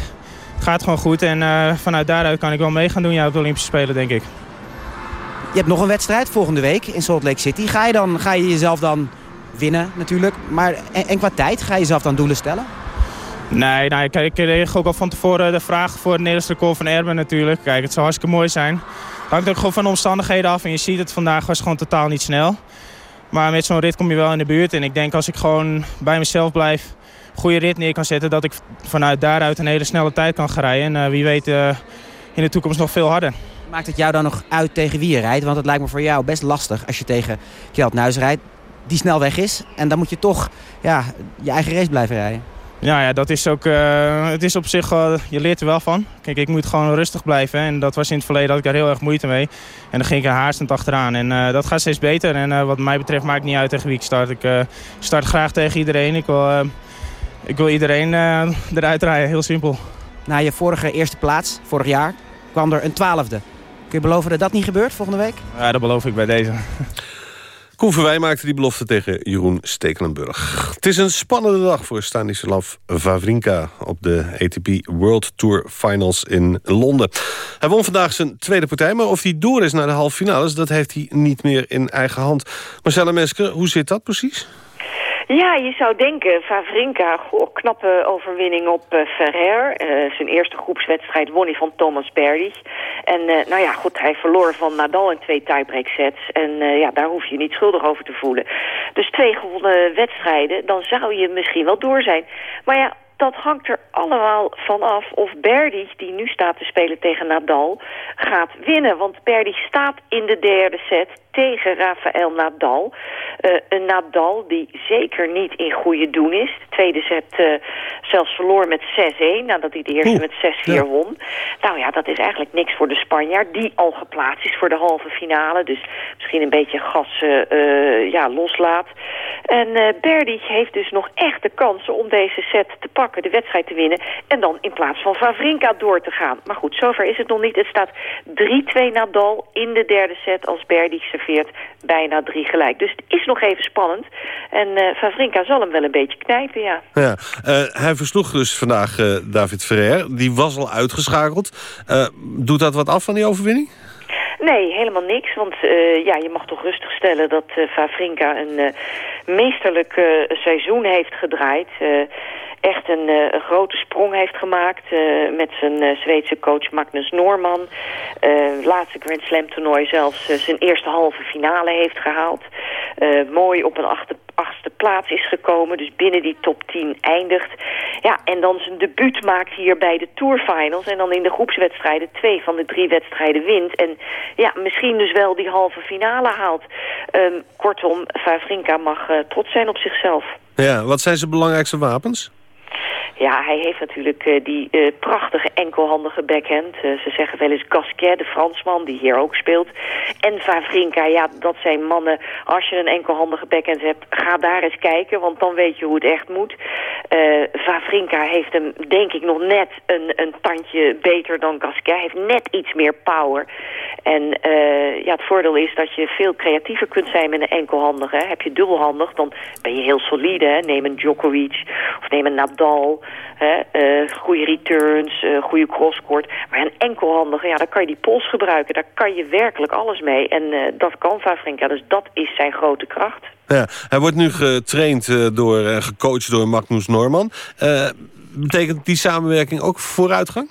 Het gaat gewoon goed en uh, vanuit daaruit kan ik wel mee gaan doen ja, op de Olympische Spelen, denk ik. Je hebt nog een wedstrijd volgende week in Salt Lake City. Ga je, dan, ga je jezelf dan winnen natuurlijk, maar en, en qua tijd ga je jezelf dan doelen stellen? Nee, nou, kijk, ik kreeg ook al van tevoren de vraag voor het Nederlandse record van Erben natuurlijk. Kijk, het zou hartstikke mooi zijn. Het hangt ook gewoon van de omstandigheden af. En je ziet het, vandaag was gewoon totaal niet snel. Maar met zo'n rit kom je wel in de buurt. En ik denk als ik gewoon bij mezelf blijf, goede rit neer kan zetten... dat ik vanuit daaruit een hele snelle tijd kan gaan rijden. En uh, wie weet uh, in de toekomst nog veel harder. Maakt het jou dan nog uit tegen wie je rijdt? Want het lijkt me voor jou best lastig als je tegen Kjeld Nuis rijdt. Die snel weg is. En dan moet je toch ja, je eigen race blijven rijden. Ja, ja, dat is ook, uh, het is op zich, uh, je leert er wel van. Kijk, ik moet gewoon rustig blijven. En dat was in het verleden, had ik daar heel erg moeite mee. En dan ging ik er haastend achteraan. En uh, dat gaat steeds beter. En wat mij betreft maakt het niet uit tegen wie ik start. Ik start graag tegen iedereen. Ik wil, ik wil iedereen eruit rijden, heel simpel. Na je vorige eerste plaats, vorig jaar, kwam er een twaalfde. Kun je beloven dat dat niet gebeurt volgende week? Ja, dat beloof ik bij deze. Koen Verwij maakte die belofte tegen Jeroen Stekelenburg. Het is een spannende dag voor Stanislav Wawrinka... op de ATP World Tour Finals in Londen. Hij won vandaag zijn tweede partij, maar of hij door is naar de halve finales... dat heeft hij niet meer in eigen hand. Marcella Mesker, hoe zit dat precies? Ja, je zou denken, Favrinka, goh, knappe overwinning op uh, Ferrer. Uh, zijn eerste groepswedstrijd won hij van Thomas Berdych. En uh, nou ja, goed, hij verloor van Nadal in twee tiebreak sets. En ja, daar hoef je niet schuldig over te voelen. Dus twee gewonnen wedstrijden, dan zou je misschien wel door zijn. Maar ja, dat hangt er allemaal van af of Berdych, die nu staat te spelen tegen Nadal, gaat winnen. Want Berdych staat in de derde set tegen Rafael Nadal. Uh, een Nadal die zeker niet in goede doen is. De tweede set uh, zelfs verloor met 6-1 nadat hij de eerste met 6-4 ja. won. Nou ja, dat is eigenlijk niks voor de Spanjaard die al geplaatst is voor de halve finale. Dus misschien een beetje gas uh, ja, loslaat. En Berdych heeft dus nog echt de kansen om deze set te pakken, de wedstrijd te winnen. En dan in plaats van Favrinka door te gaan. Maar goed, zover is het nog niet. Het staat 3-2 Nadal in de derde set als Berdych bijna drie gelijk. Dus het is nog even spannend. En uh, Favrinka zal hem wel een beetje knijpen, ja. ja uh, hij versloeg dus vandaag uh, David Ferrer. Die was al uitgeschakeld. doet dat wat af van die overwinning? Nee, helemaal niks. Want uh, ja, je mag toch rustig stellen dat uh, Favrinka een uh, meesterlijk seizoen heeft gedraaid. Echt een, een, grote sprong heeft gemaakt met zijn Zweedse coach Magnus Norman. laatste Grand Slam toernooi zelfs zijn eerste halve finale heeft gehaald. mooi op een achtste plaats is gekomen. Dus binnen die top 10 eindigt. Ja, en dan zijn debuut maakt hier bij de Tourfinals. En dan in de groepswedstrijden twee van de drie wedstrijden wint. En ja, misschien dus wel die halve finale haalt. Um, kortom, Favrinka mag trots zijn op zichzelf. Ja, wat zijn zijn belangrijkste wapens? Ja, hij heeft natuurlijk uh, die uh, prachtige enkelhandige backhand. Uh, ze zeggen wel eens Gasquet, de Fransman, die hier ook speelt. En Favrinka, ja, dat zijn mannen. Als je een enkelhandige backhand hebt, ga daar eens kijken. Want dan weet je hoe het echt moet. Vavrinka heeft hem, denk ik, nog net een, een tandje beter dan Gasquet. Hij heeft net iets meer power. En ja, het voordeel is dat je veel creatiever kunt zijn met een enkelhandige. Heb je dubbelhandig, dan ben je heel solide. Hè? Neem een Djokovic of neem een Nadal. Uh, goede returns, goede crosscourt. Maar een enkelhandige, ja, dan kan je die pols gebruiken. Daar kan je werkelijk alles mee. En dat kan Vavrinka, dus dat is zijn grote kracht. Ja, hij wordt nu getraind door en gecoacht door Magnus Norman. Betekent die samenwerking ook vooruitgang?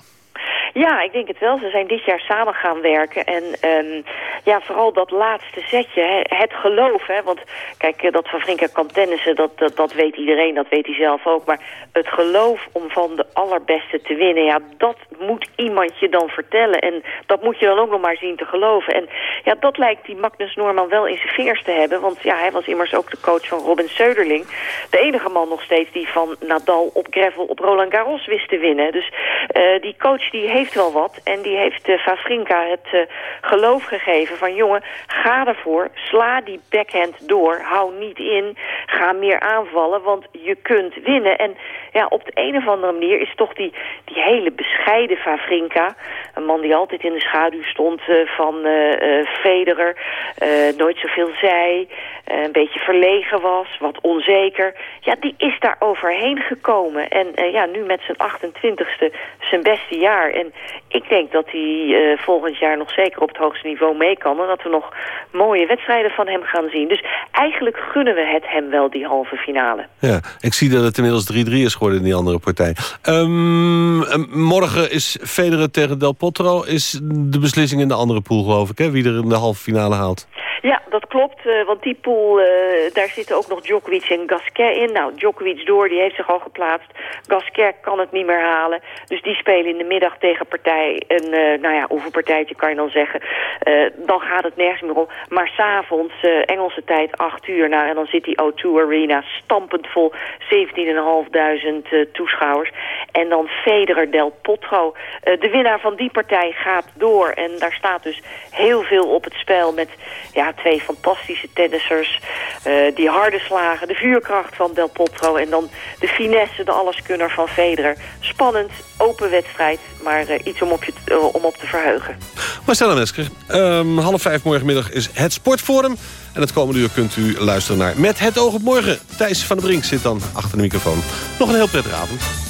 Ja, ik denk het wel. Ze zijn dit jaar samen gaan werken. En um, ja, vooral dat laatste setje, het geloof. Hè, want kijk, eh, dat Van Vrinken kan tennissen, dat, dat, weet iedereen, dat weet hij zelf ook. Maar het geloof om van de allerbeste te winnen, ja, dat moet iemand je dan vertellen. En dat moet je dan ook nog maar zien te geloven. En ja, dat lijkt die Magnus Norman wel in zijn veers te hebben. Want ja, hij was immers ook de coach van Robin Söderling. De enige man nog steeds die van Nadal op gravel op Roland Garros wist te winnen. Dus uh, die coach die heeft wel wat. En die heeft uh, Vavrinka het uh, geloof gegeven van... jongen, ga ervoor, sla die backhand door, hou niet in... ga meer aanvallen, want je kunt winnen. En ja, op de een of andere manier is toch die, die hele bescheiden Vavrinka... een man die altijd in de schaduw stond uh, van Federer... nooit zoveel zei, een beetje verlegen was, wat onzeker... ja, die is daar overheen gekomen. En ja, nu met zijn 28ste zijn beste jaar... En ik denk dat hij uh, volgend jaar nog zeker op het hoogste niveau mee kan. En dat we nog mooie wedstrijden van hem gaan zien. Dus eigenlijk gunnen we het hem wel, die halve finale. Ja, ik zie dat het inmiddels 3-3 is geworden in die andere partij. Um, morgen is Federer tegen Del Potro. Is de beslissing in de andere pool, geloof ik, hè? Wie er in de halve finale haalt. Ja, dat klopt. Uh, want die pool, uh, daar zitten ook nog Djokovic en Gasquet in. Nou, Djokovic door, die heeft zich al geplaatst. Gasquet kan het niet meer halen. Dus die spelen in de middag tegen partij een, uh, nou ja, oefenpartijtje kan je dan zeggen. dan gaat het nergens meer om. Maar s'avonds, Engelse tijd, 8 uur. Nou, en dan zit die O2 Arena stampend vol. 17.500 toeschouwers. En dan Federer Del Potro. de winnaar van die partij gaat door. En daar staat dus heel veel op het spel met... Ja, twee fantastische tennissers. Uh, die harde slagen, de vuurkracht van Del Potro... en dan de finesse, de alleskunner van Federer. Spannend, open wedstrijd, maar iets om op, je, uh, om op te verheugen. Marcella Mesker, um, half vijf morgenmiddag is het Sportforum. En het komende uur kunt u luisteren naar Met het oog op morgen. Thijs van der Brink zit dan achter de microfoon. Nog een heel prettige avond.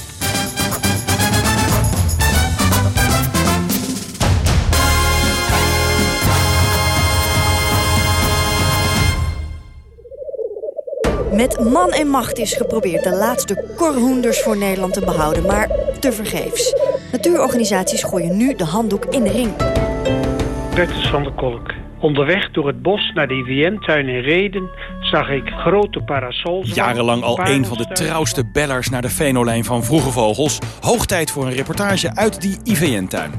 Met man en macht is geprobeerd de laatste korhoenders voor Nederland te behouden, maar tevergeefs. Natuurorganisaties gooien nu de handdoek in de ring. Bertus van der Kolk. Onderweg door het bos naar de IVN-tuin in Reden zag ik grote parasols. Jarenlang al een van de trouwste bellers naar de venolijn van vroege vogels. Hoog tijd voor een reportage uit die IVN-tuin.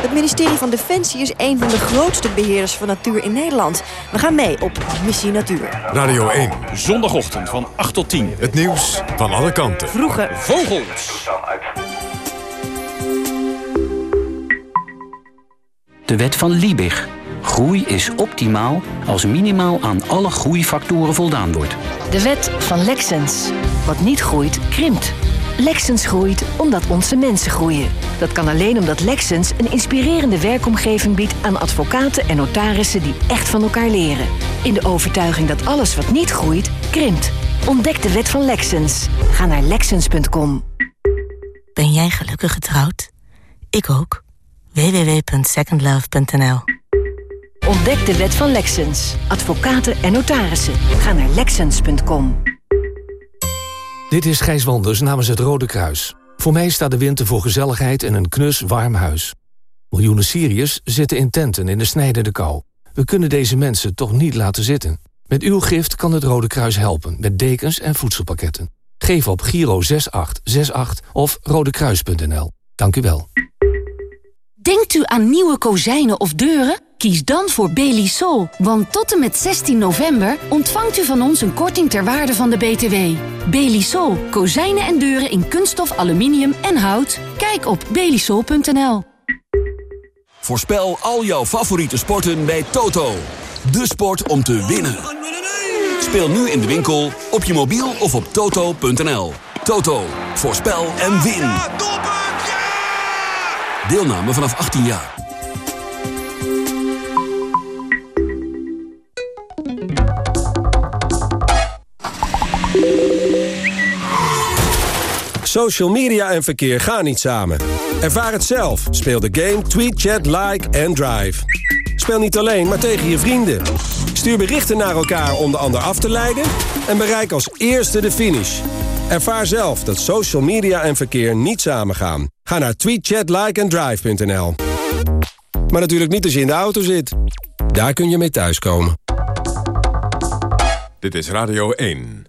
Het ministerie van Defensie is een van de grootste beheerders van natuur in Nederland. We gaan mee op Missie Natuur. Radio 1. Zondagochtend van 8 tot 10. Het nieuws van alle kanten. Vroege vogels. De wet van Liebig. Groei is optimaal als minimaal aan alle groeifactoren voldaan wordt. De wet van Lexens. Wat niet groeit, krimpt. Lexens groeit omdat onze mensen groeien. Dat kan alleen omdat Lexens een inspirerende werkomgeving biedt aan advocaten en notarissen die echt van elkaar leren. In de overtuiging dat alles wat niet groeit, krimpt. Ontdek de wet van Lexens. Ga naar lexens.com. Ben jij gelukkig getrouwd? Ik ook. www.secondlove.nl Ontdek de wet van Lexens. Advocaten en notarissen. Ga naar lexens.com. Dit is Gijs Wanders namens het Rode Kruis. Voor mij staat de winter voor gezelligheid en een knus warm huis. Miljoenen Syriërs zitten in tenten in de snijdende kou. We kunnen deze mensen toch niet laten zitten. Met uw gift kan het Rode Kruis helpen met dekens en voedselpakketten. Geef op Giro 6868 of rodekruis.nl. Dank u wel. Denkt u aan nieuwe kozijnen of deuren? Kies dan voor Belisol, want tot en met 16 november ontvangt u van ons een korting ter waarde van de BTW. Belisol, kozijnen en deuren in kunststof, aluminium en hout. Kijk op belisol.nl. Voorspel al jouw favoriete sporten bij Toto. De sport om te winnen. Speel nu in de winkel, op je mobiel of op toto.nl. Toto, voorspel en win. Deelname vanaf 18 jaar. Social media en verkeer gaan niet samen. Ervaar het zelf. Speel de game Tweet, Chat, Like en Drive. Speel niet alleen, maar tegen je vrienden. Stuur berichten naar elkaar om de ander af te leiden... en bereik als eerste de finish. Ervaar zelf dat social media en verkeer niet samengaan. Ga naar tweetchatlikeanddrive.nl Maar natuurlijk niet als je in de auto zit. Daar kun je mee thuiskomen. Dit is Radio 1.